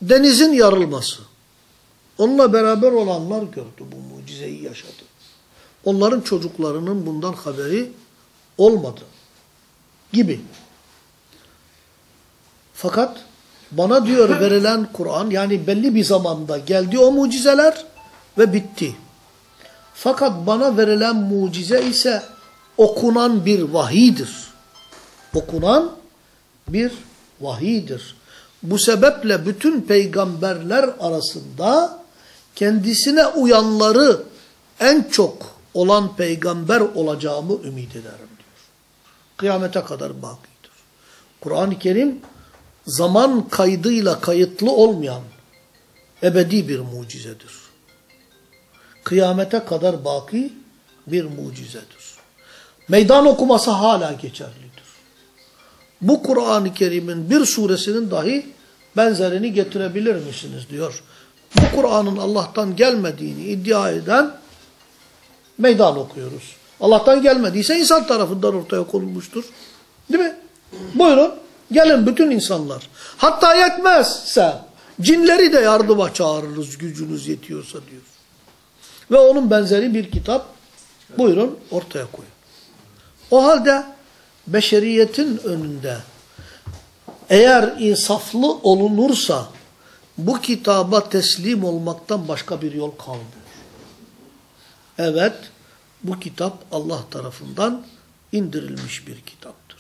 denizin yarılması. Onunla beraber olanlar gördü bu mucizeyi yaşadı. Onların çocuklarının bundan haberi olmadı gibi. Fakat bana diyor verilen Kur'an yani belli bir zamanda geldi o mucizeler ve bitti. Fakat bana verilen mucize ise okunan bir vahidir. Okunan bir vahidir. Bu sebeple bütün peygamberler arasında kendisine uyanları en çok olan peygamber olacağımı ümit ederim diyor. Kıyamete kadar bakidir. Kur'an-ı Kerim zaman kaydıyla kayıtlı olmayan ebedi bir mucizedir. Kıyamete kadar baki bir mucizedir. Meydan okuması hala geçerlidir. Bu Kur'an-ı Kerim'in bir suresinin dahi benzerini getirebilir misiniz diyor. Bu Kur'an'ın Allah'tan gelmediğini iddia eden meydan okuyoruz. Allah'tan gelmediyse insan tarafından ortaya konulmuştur. Değil mi? Buyurun gelin bütün insanlar. Hatta yetmezse cinleri de yardıma çağırırız gücünüz yetiyorsa diyor. Ve onun benzeri bir kitap buyurun ortaya koyun. O halde beşeriyetin önünde eğer insaflı olunursa bu kitaba teslim olmaktan başka bir yol kalmıyor. Evet, bu kitap Allah tarafından indirilmiş bir kitaptır.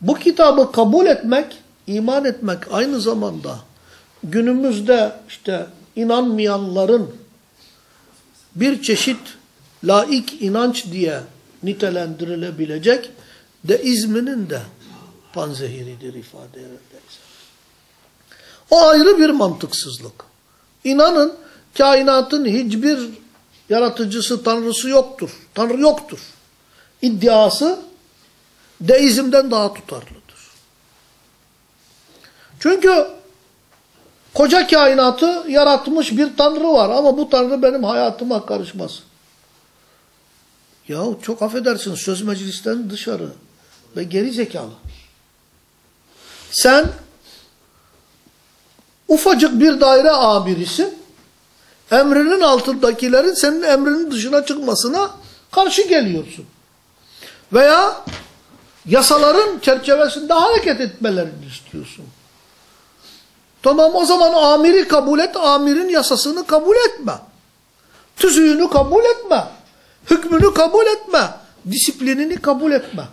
Bu kitabı kabul etmek, iman etmek aynı zamanda günümüzde işte inanmayanların bir çeşit laik inanç diye nitelendirilebilecek deizminin de panzehiridir ifade ederse. O ayrı bir mantıksızlık. İnanın kainatın hiçbir yaratıcısı, tanrısı yoktur. Tanrı yoktur. İddiası deizmden daha tutarlıdır. Çünkü koca kainatı yaratmış bir tanrı var ama bu tanrı benim hayatıma karışmaz. Yahu çok affedersin söz meclisten dışarı ve geri zekalı. Sen ufacık bir daire amirisin. Emrinin altındakilerin senin emrinin dışına çıkmasına karşı geliyorsun. Veya yasaların çerçevesinde hareket etmelerini istiyorsun. Tamam o zaman amiri kabul et, amirin yasasını kabul etme. Tüzüğünü kabul etme. Hükmünü kabul etme. Disiplinini kabul etme.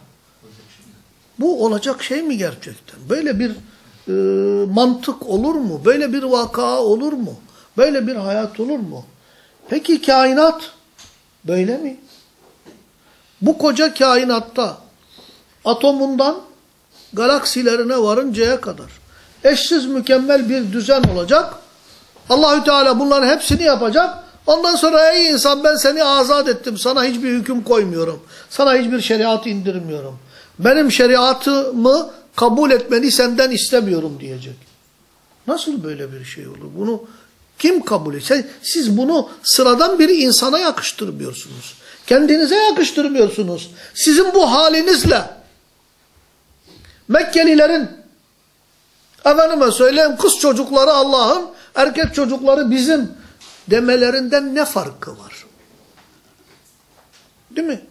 Bu olacak şey mi gerçekten? Böyle bir e, mantık olur mu? Böyle bir vaka olur mu? Böyle bir hayat olur mu? Peki kainat böyle mi? Bu koca kainatta atomundan galaksilerine varıncaya kadar eşsiz mükemmel bir düzen olacak. Allahü Teala bunların hepsini yapacak. Ondan sonra ey insan ben seni azat ettim. Sana hiçbir hüküm koymuyorum. Sana hiçbir şeriat indirmiyorum. Benim şeriatımı kabul etmeni senden istemiyorum diyecek. Nasıl böyle bir şey olur? Bunu kim kabul eder? Siz bunu sıradan bir insana yakıştırmıyorsunuz. Kendinize yakıştırmıyorsunuz. Sizin bu halinizle Mekkelilerin efendime söyleyeyim kız çocukları Allah'ın, erkek çocukları bizim demelerinden ne farkı var? Değil mi?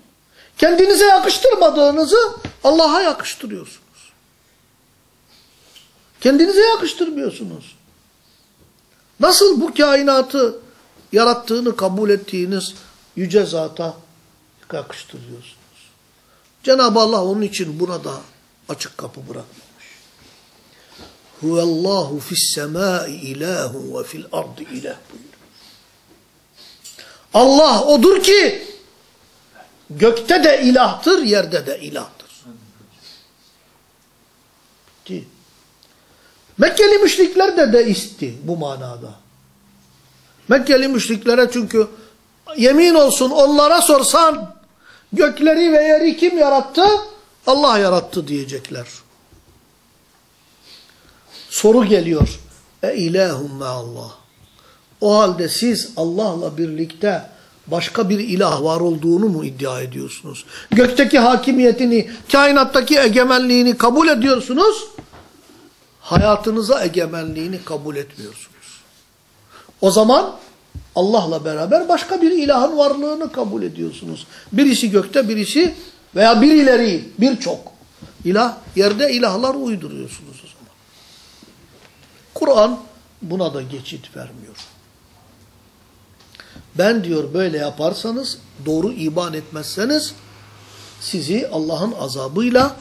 Kendinize yakıştırmadığınızı Allah'a yakıştırıyorsunuz. Kendinize yakıştırmıyorsunuz. Nasıl bu kainatı yarattığını kabul ettiğiniz yüce zata yakıştırıyorsunuz? Cenab-ı Allah onun için buna da açık kapı bırakmamış. Huvallahu fis semai ilahun ve fil ardı ilah. Allah odur ki gökte de ilahtır, yerde de ilahtır. Ki Mekkeli müşrikler de deisti bu manada. Mekkeli müşriklere çünkü yemin olsun onlara sorsan gökleri ve yeri kim yarattı? Allah yarattı diyecekler. Soru geliyor. E ilahum Allah. O halde siz Allah'la birlikte başka bir ilah var olduğunu mu iddia ediyorsunuz? Gökteki hakimiyetini, kainattaki egemenliğini kabul ediyorsunuz. Hayatınıza egemenliğini kabul etmiyorsunuz. O zaman Allah'la beraber başka bir ilahın varlığını kabul ediyorsunuz. Birisi gökte, birisi veya birileri, birçok ilah, yerde ilahlar uyduruyorsunuz. Kur'an buna da geçit vermiyor. Ben diyor böyle yaparsanız, doğru iman etmezseniz sizi Allah'ın azabıyla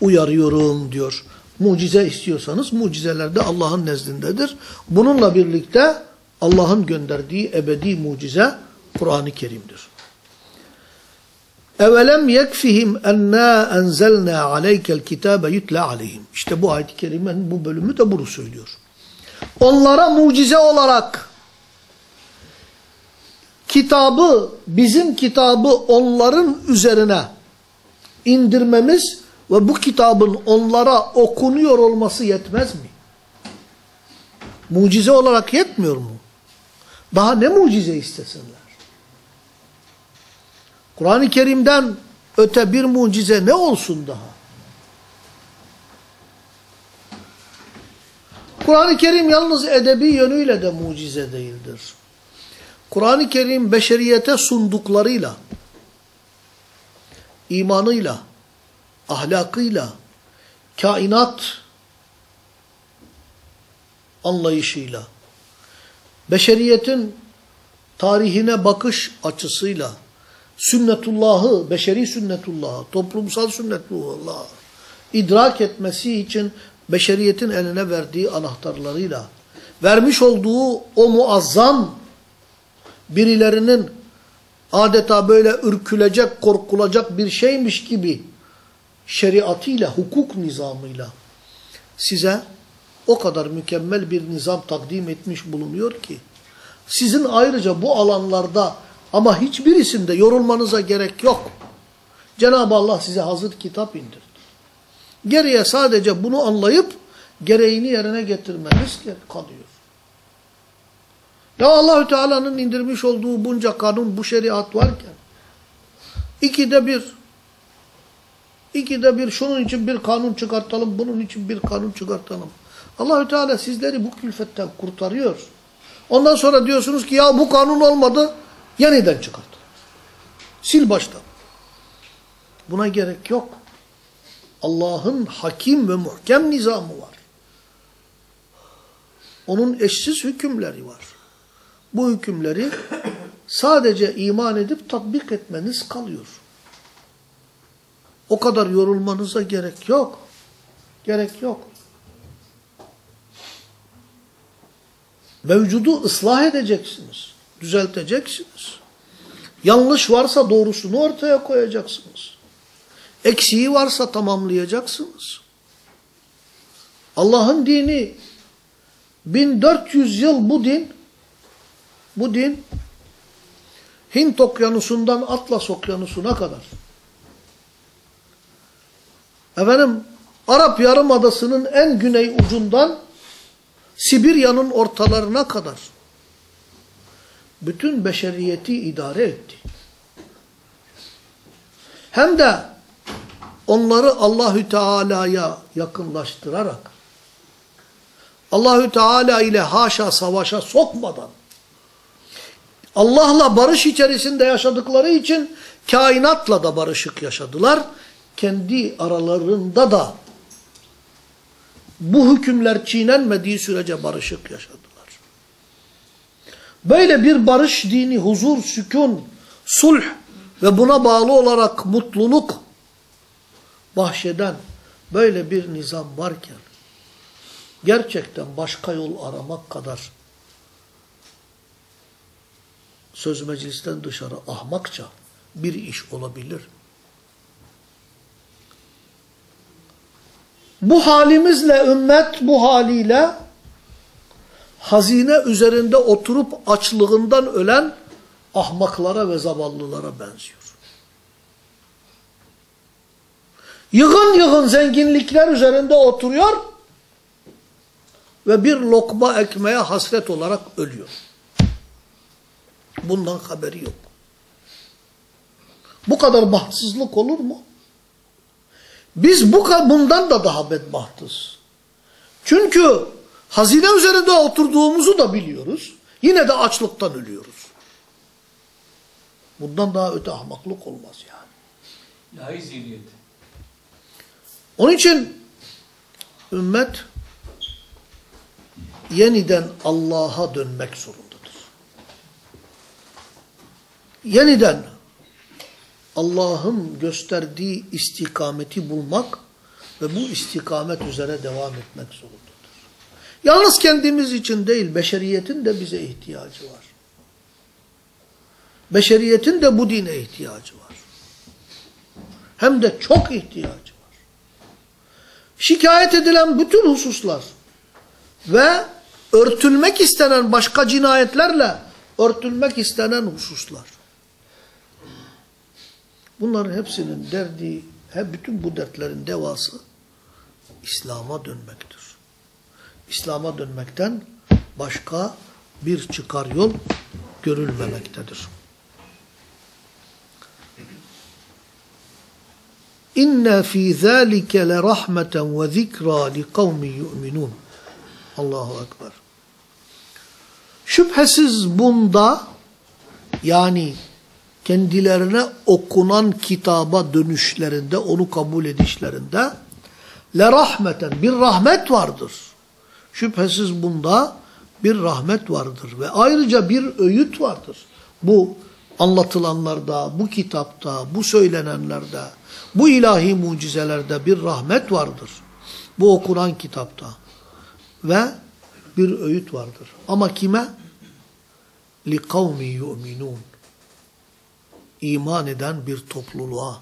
uyarıyorum diyor. Mucize istiyorsanız mucizeler de Allah'ın nezdindedir. Bununla birlikte Allah'ın gönderdiği ebedi mucize Kur'an-ı Kerim'dir. Evelem yekfihim enna enzelna aleykel kitabe yutla aleyhim. İşte bu ayet-i kerimenin bu bölümü de bunu söylüyor. Onlara mucize olarak kitabı, bizim kitabı onların üzerine indirmemiz ve bu kitabın onlara okunuyor olması yetmez mi? Mucize olarak yetmiyor mu? Daha ne mucize istesinler? Kur'an-ı Kerim'den öte bir mucize ne olsun daha? Kur'an-ı Kerim yalnız edebi yönüyle de mucize değildir. Kur'an-ı Kerim beşeriyete sunduklarıyla, imanıyla, ahlakıyla, kainat anlayışıyla, beşeriyetin tarihine bakış açısıyla, sünnetullahı, beşeri sünnetullahı, toplumsal sünnetullahı idrak etmesi için beşeriyetin eline verdiği anahtarlarıyla, vermiş olduğu o muazzam birilerinin adeta böyle ürkülecek, korkulacak bir şeymiş gibi şeriatıyla, hukuk nizamıyla size o kadar mükemmel bir nizam takdim etmiş bulunuyor ki sizin ayrıca bu alanlarda ama hiçbirisinde yorulmanıza gerek yok. Cenab-ı Allah size hazır kitap indirdi. Geriye sadece bunu anlayıp gereğini yerine getirmeniz kalıyor. Ya Allahü Teala'nın indirmiş olduğu bunca kanun, bu şeriat varken ikide bir ikide bir şunun için bir kanun çıkartalım, bunun için bir kanun çıkartalım. Allahü Teala sizleri bu külfetten kurtarıyor. Ondan sonra diyorsunuz ki ya bu kanun olmadı, yeniden çıkartın. Sil baştan. Buna gerek yok. Allah'ın hakim ve muhkem nizamı var. Onun eşsiz hükümleri var. Bu hükümleri sadece iman edip tatbik etmeniz kalıyor. O kadar yorulmanıza gerek yok. Gerek yok. Mevcudu ıslah edeceksiniz. Düzelteceksiniz. Yanlış varsa doğrusunu ortaya koyacaksınız. Eksiği varsa tamamlayacaksınız. Allah'ın dini 1400 yıl bu din bu din Hint okyanusundan Atlas okyanusuna kadar efendim Arap Yarımadası'nın en güney ucundan Sibirya'nın ortalarına kadar bütün beşeriyeti idare etti. Hem de onları Allahü Teala'ya yakınlaştırarak Allahü Teala ile haşa savaşa sokmadan Allah'la barış içerisinde yaşadıkları için kainatla da barışık yaşadılar. Kendi aralarında da bu hükümler çiğnenmediği sürece barışık yaşadılar. Böyle bir barış dini, huzur, sükun, sulh ve buna bağlı olarak mutluluk bahşeden böyle bir nizam varken gerçekten başka yol aramak kadar söz meclisten dışarı ahmakça bir iş olabilir. Bu halimizle ümmet bu haliyle hazine üzerinde oturup açlığından ölen ahmaklara ve zavallılara benziyor. Yığın yığın zenginlikler üzerinde oturuyor ve bir lokma ekmeğe hasret olarak ölüyor. Bundan haberi yok. Bu kadar bahtsızlık olur mu? Biz bu bundan da daha bedbahtız. Çünkü hazine üzerinde oturduğumuzu da biliyoruz. Yine de açlıktan ölüyoruz. Bundan daha öte ahmaklık olmaz yani. Lahi zihniyet. Onun için ümmet yeniden Allah'a dönmek zorundadır. Yeniden Allah'ın gösterdiği istikameti bulmak ve bu istikamet üzere devam etmek zorundadır. Yalnız kendimiz için değil, beşeriyetin de bize ihtiyacı var. Beşeriyetin de bu dine ihtiyacı var. Hem de çok ihtiyacı. Şikayet edilen bütün hususlar ve örtülmek istenen başka cinayetlerle örtülmek istenen hususlar. Bunların hepsinin derdi, hep bütün bu dertlerin devası İslam'a dönmektir. İslam'a dönmekten başka bir çıkar yol görülmemektedir. İnne fî zâlike le rahmeten ve zikra li kavmi yu'minun. Allahu Ekber. Şüphesiz bunda yani kendilerine okunan kitaba dönüşlerinde, onu kabul edişlerinde le rahmeten bir rahmet vardır. Şüphesiz bunda bir rahmet vardır ve ayrıca bir öğüt vardır. Bu anlatılanlarda, bu kitapta, bu söylenenlerde, bu ilahi mucizelerde bir rahmet vardır. Bu okunan kitapta. Ve bir öğüt vardır. Ama kime? لِقَوْمِ يُؤْمِنُونَ İman eden bir topluluğa,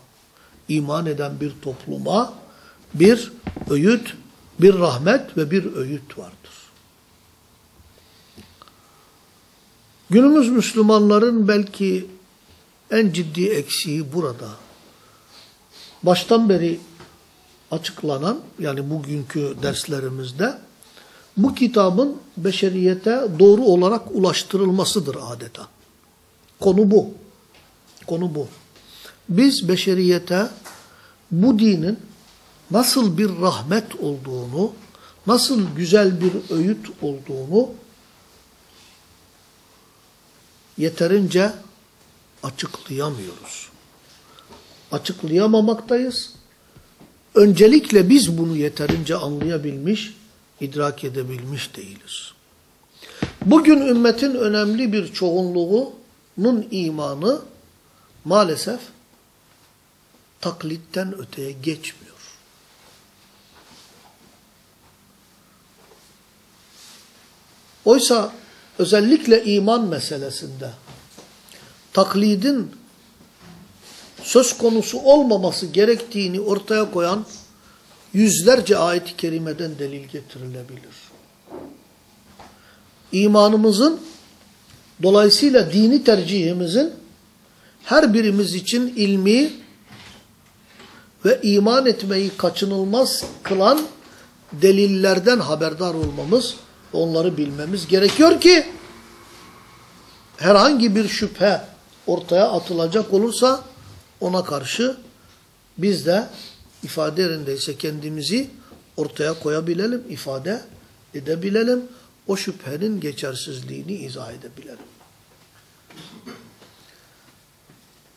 iman eden bir topluma bir öğüt, bir rahmet ve bir öğüt vardır. Günümüz Müslümanların belki en ciddi eksiği burada. Baştan beri açıklanan, yani bugünkü derslerimizde, bu kitabın beşeriyete doğru olarak ulaştırılmasıdır adeta. Konu bu. Konu bu. Biz beşeriyete bu dinin nasıl bir rahmet olduğunu, nasıl güzel bir öğüt olduğunu yeterince açıklayamıyoruz. Açıklayamamaktayız. Öncelikle biz bunu yeterince anlayabilmiş, idrak edebilmiş değiliz. Bugün ümmetin önemli bir çoğunluğunun imanı maalesef taklitten öteye geçmiyor. Oysa özellikle iman meselesinde taklidin söz konusu olmaması gerektiğini ortaya koyan yüzlerce ayet-i kerimeden delil getirilebilir. İmanımızın dolayısıyla dini tercihimizin her birimiz için ilmi ve iman etmeyi kaçınılmaz kılan delillerden haberdar olmamız, onları bilmemiz gerekiyor ki herhangi bir şüphe ortaya atılacak olursa ona karşı biz de ifade yerindeyse kendimizi ortaya koyabilelim, ifade edebilelim. O şüphenin geçersizliğini izah edebilelim.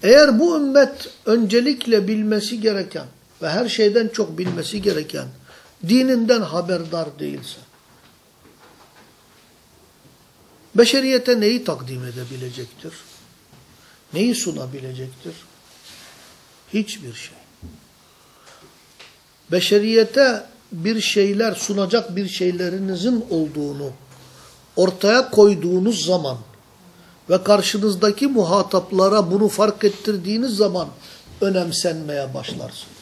Eğer bu ümmet öncelikle bilmesi gereken ve her şeyden çok bilmesi gereken dininden haberdar değilse, beşeriyete neyi takdim edebilecektir? Neyi sunabilecektir? Hiçbir şey. Beşeriyete bir şeyler sunacak bir şeylerinizin olduğunu ortaya koyduğunuz zaman ve karşınızdaki muhataplara bunu fark ettirdiğiniz zaman önemsenmeye başlarsınız.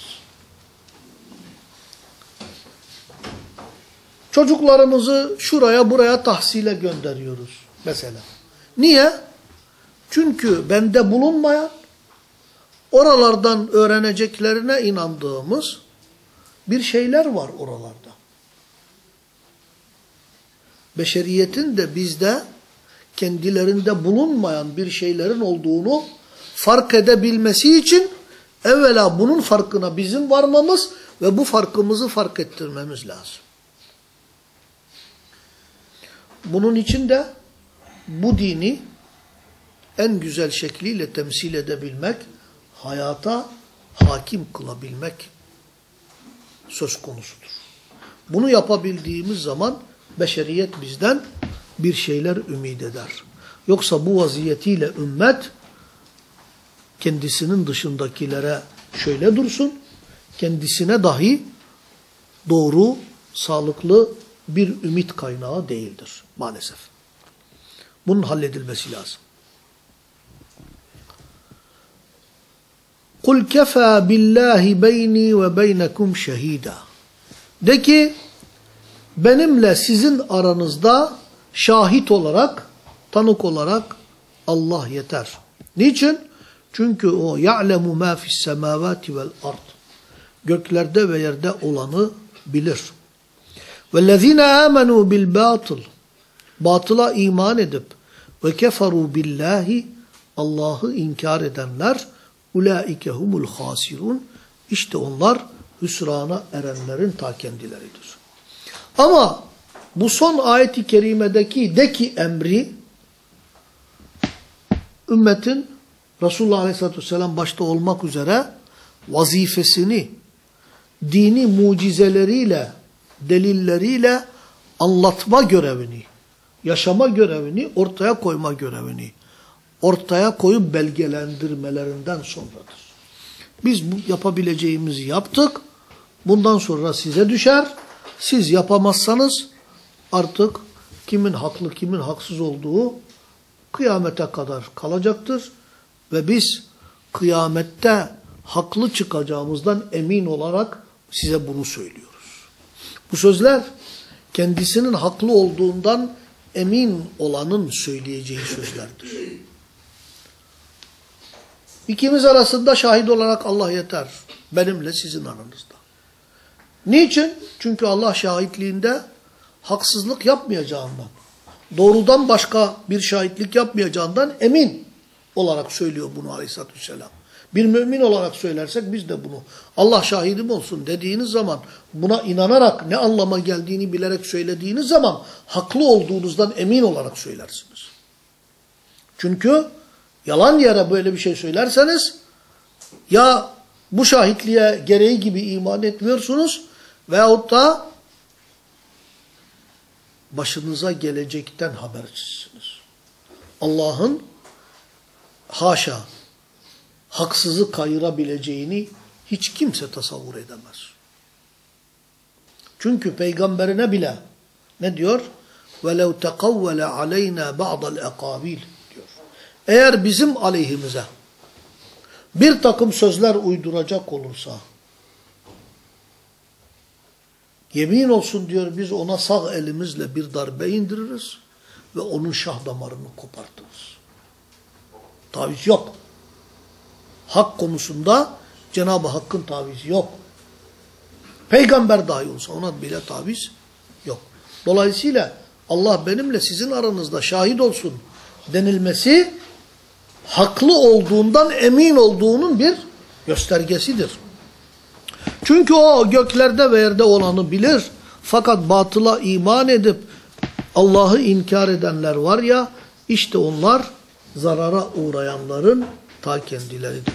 Çocuklarımızı şuraya buraya tahsile gönderiyoruz mesela. Niye? Çünkü bende bulunmayan, oralardan öğreneceklerine inandığımız bir şeyler var oralarda. Beşeriyetin de bizde kendilerinde bulunmayan bir şeylerin olduğunu fark edebilmesi için evvela bunun farkına bizim varmamız ve bu farkımızı fark ettirmemiz lazım. Bunun için de bu dini en güzel şekliyle temsil edebilmek, hayata hakim kılabilmek söz konusudur. Bunu yapabildiğimiz zaman beşeriyet bizden bir şeyler ümit eder. Yoksa bu vaziyetiyle ümmet kendisinin dışındakilere şöyle dursun, kendisine dahi doğru, sağlıklı bir ümit kaynağı değildir maalesef. Bunun halledilmesi lazım. Kul kefa billahi beyni ve beynekum şehida. De ki benimle sizin aranızda şahit olarak, tanık olarak Allah yeter. Niçin? Çünkü o ya'lemu ma fis semavati vel. Göklerde ve yerde olanı bilir. Vellezine amenu bil batıl. Batıla iman edip ve keferu billahi Allah'ı inkar edenler ulaike humul hasirun. İşte onlar hüsrana erenlerin ta kendileridir. Ama bu son ayeti kerimedeki de ki emri ümmetin Resulullah Aleyhisselatü Vesselam başta olmak üzere vazifesini dini mucizeleriyle, delilleriyle anlatma görevini, yaşama görevini, ortaya koyma görevini ortaya koyup belgelendirmelerinden sonradır. Biz bu yapabileceğimizi yaptık. Bundan sonra size düşer. Siz yapamazsanız artık kimin haklı kimin haksız olduğu kıyamete kadar kalacaktır. Ve biz kıyamette haklı çıkacağımızdan emin olarak size bunu söylüyoruz. Bu sözler kendisinin haklı olduğundan emin olanın söyleyeceği sözlerdir. İkimiz arasında şahit olarak Allah yeter. Benimle sizin aranızda. Niçin? Çünkü Allah şahitliğinde haksızlık yapmayacağından, doğrudan başka bir şahitlik yapmayacağından emin olarak söylüyor bunu aleyhissalatü vesselam. Bir mümin olarak söylersek biz de bunu Allah şahidim olsun dediğiniz zaman buna inanarak ne anlama geldiğini bilerek söylediğiniz zaman haklı olduğunuzdan emin olarak söylersiniz. Çünkü yalan yere böyle bir şey söylerseniz ya bu şahitliğe gereği gibi iman etmiyorsunuz veyahut da başınıza gelecekten habersizsiniz. Allah'ın haşa haksızı kayırabileceğini hiç kimse tasavvur edemez. Çünkü peygamberine bile ne diyor? وَلَوْ تَقَوَّلَ عَلَيْنَا بَعْضَ الْاَقَابِيلِ eğer bizim aleyhimize bir takım sözler uyduracak olursa yemin olsun diyor biz ona sağ elimizle bir darbe indiririz ve onun şah damarını kopartırız. Taviz yok. Hak konusunda Cenab-ı Hakk'ın tavizi yok. Peygamber dahi olsa ona bile taviz yok. Dolayısıyla Allah benimle sizin aranızda şahit olsun denilmesi haklı olduğundan emin olduğunun bir göstergesidir. Çünkü o göklerde ve yerde olanı bilir. Fakat batıla iman edip Allah'ı inkar edenler var ya işte onlar zarara uğrayanların ta kendileridir.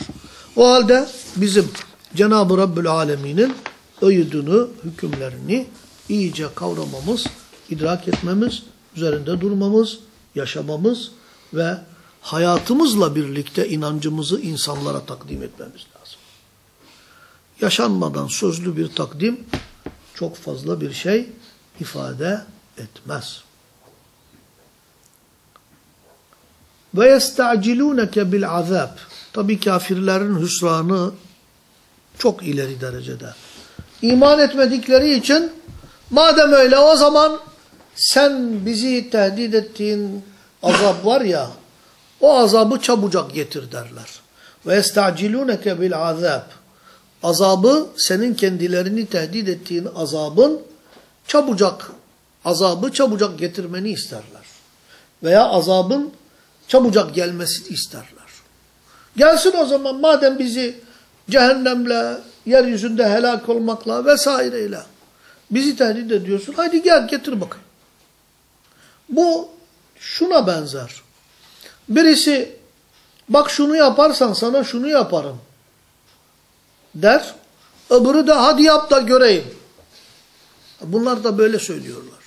O halde bizim Cenab-ı Rabbül Alemin'in öğüdünü, hükümlerini iyice kavramamız, idrak etmemiz, üzerinde durmamız, yaşamamız ve hayatımızla birlikte inancımızı insanlara takdim etmemiz lazım. Yaşanmadan sözlü bir takdim çok fazla bir şey ifade etmez. Ve yesta'cilûneke bil azab. Tabi kafirlerin hüsranı çok ileri derecede. İman etmedikleri için madem öyle o zaman sen bizi tehdit ettiğin azap var ya o azabı çabucak getir derler. Ve yesta'cilûneke bil azab. Azabı senin kendilerini tehdit ettiğin azabın çabucak azabı çabucak getirmeni isterler. Veya azabın çabucak gelmesini isterler. Gelsin o zaman madem bizi cehennemle, yeryüzünde helak olmakla vesaireyle bizi tehdit ediyorsun. Haydi gel getir bakayım. Bu şuna benzer. Birisi bak şunu yaparsan sana şunu yaparım der. Öbürü de hadi yap da göreyim. Bunlar da böyle söylüyorlar.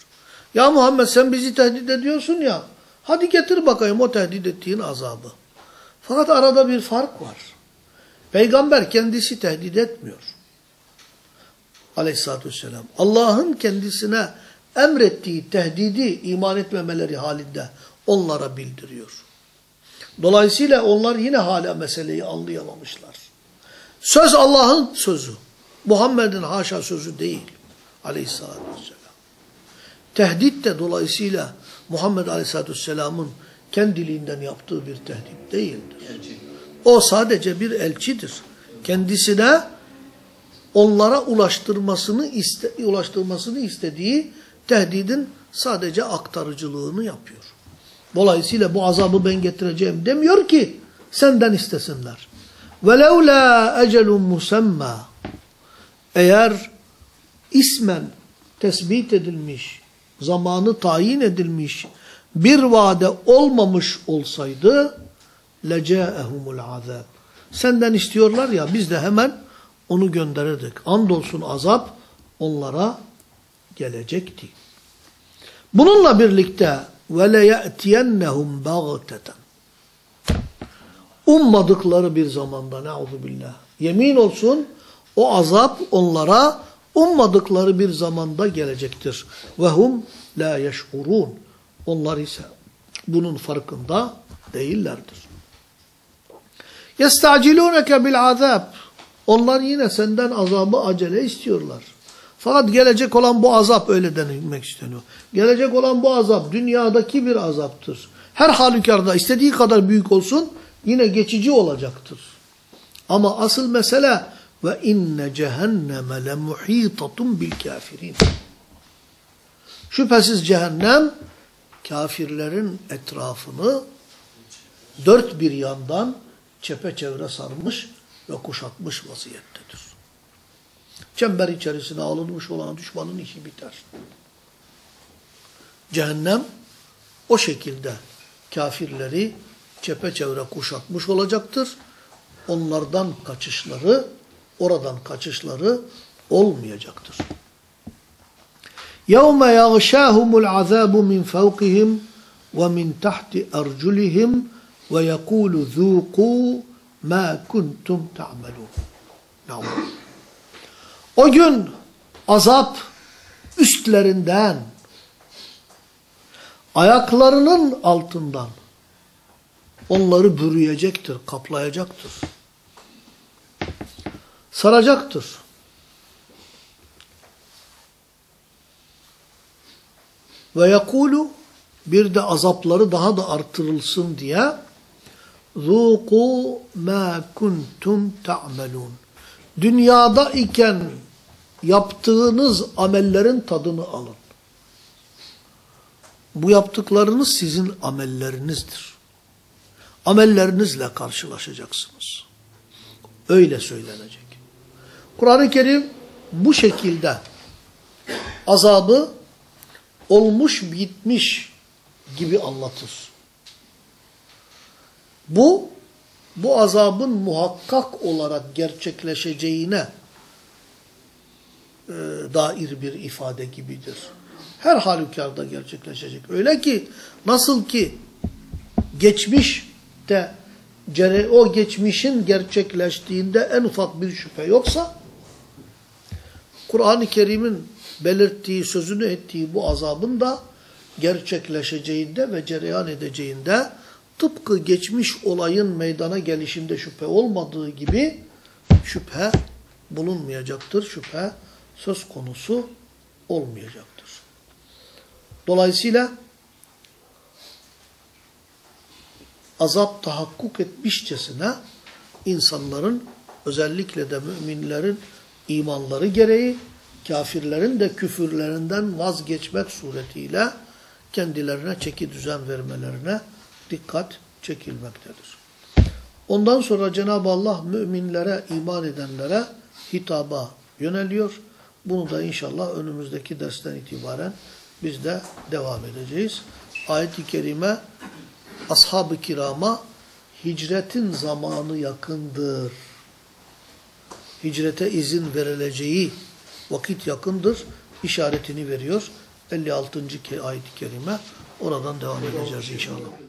Ya Muhammed sen bizi tehdit ediyorsun ya. Hadi getir bakayım o tehdit ettiğin azabı. Fakat arada bir fark var. Peygamber kendisi tehdit etmiyor. Aleyhissalatü vesselam. Allah'ın kendisine emrettiği tehdidi iman etmemeleri halinde onlara bildiriyor. Dolayısıyla onlar yine hala meseleyi anlayamamışlar. Söz Allah'ın sözü. Muhammed'in haşa sözü değil. Aleyhissalatü vesselam. Tehdit de dolayısıyla Muhammed Aleyhisselatü Vesselam'ın kendiliğinden yaptığı bir tehdit değildir. O sadece bir elçidir. Kendisine onlara ulaştırmasını iste, ulaştırmasını istediği tehdidin sadece aktarıcılığını yapıyor. Dolayısıyla bu azabı ben getireceğim demiyor ki senden istesinler. وَلَوْلَا اَجَلٌ مُسَمَّى Eğer ismen tespit edilmiş, zamanı tayin edilmiş bir vade olmamış olsaydı لَجَاءَهُمُ الْعَذَابِ Senden istiyorlar ya biz de hemen onu gönderirdik. Andolsun azap onlara gelecekti. Bununla birlikte وَلَيَأْتِيَنَّهُمْ بَغْتَةً Ummadıkları bir zamanda ne'udhu billah. Yemin olsun o azap onlara ummadıkları bir zamanda gelecektir. Ve hum la yeş'urun. Onlar ise bunun farkında değillerdir. Yestacilunke bil azab. Onlar yine senden azabı acele istiyorlar. Fakat gelecek olan bu azap öyle denilmek isteniyor. Gelecek olan bu azap dünyadaki bir azaptır. Her halükarda istediği kadar büyük olsun yine geçici olacaktır. Ama asıl mesele ve inne cehenneme le muhitatun bil kafirin. Şüphesiz cehennem kafirlerin etrafını dört bir yandan çepeçevre sarmış ve kuşatmış vaziyettedir Çember içerisine alınmış olan düşmanın işi biter. Cehennem o şekilde kafirleri çepeçevre kuşatmış olacaktır. Onlardan kaçışları, oradan kaçışları olmayacaktır. يَوْمَ يَغْشَاهُمُ الْعَذَابُ مِنْ فَوْقِهِمْ وَمِنْ تَحْتِ أَرْجُلِهِمْ وَيَقُولُ ذُوقُوا مَا كُنْتُمْ تَعْمَلُونَ O gün azap üstlerinden, ayaklarının altından onları bürüyecektir, kaplayacaktır. Saracaktır. Ve yakulu bir de azapları daha da artırılsın diye ذُوقُوا مَا كُنْتُمْ تَعْمَلُونَ Dünyada iken yaptığınız amellerin tadını alın. Bu yaptıklarınız sizin amellerinizdir. Amellerinizle karşılaşacaksınız. Öyle söylenecek. Kur'an-ı Kerim bu şekilde azabı olmuş bitmiş gibi anlatır. Bu, bu azabın muhakkak olarak gerçekleşeceğine e, dair bir ifade gibidir. Her halükarda gerçekleşecek. Öyle ki nasıl ki geçmişte o geçmişin gerçekleştiğinde en ufak bir şüphe yoksa Kur'an-ı Kerim'in belirttiği, sözünü ettiği bu azabın da gerçekleşeceğinde ve cereyan edeceğinde tıpkı geçmiş olayın meydana gelişinde şüphe olmadığı gibi şüphe bulunmayacaktır. Şüphe söz konusu olmayacaktır. Dolayısıyla azap tahakkuk etmişçesine insanların özellikle de müminlerin imanları gereği kafirlerin de küfürlerinden vazgeçmek suretiyle kendilerine çeki düzen vermelerine dikkat çekilmektedir. Ondan sonra Cenab-ı Allah müminlere, iman edenlere hitaba yöneliyor. Bunu da inşallah önümüzdeki dersten itibaren biz de devam edeceğiz. Ayet-i Kerime ashab-ı kirama hicretin zamanı yakındır. Hicrete izin verileceği vakit yakındır. işaretini veriyor. 56. ayet-i kerime oradan devam edeceğiz inşallah.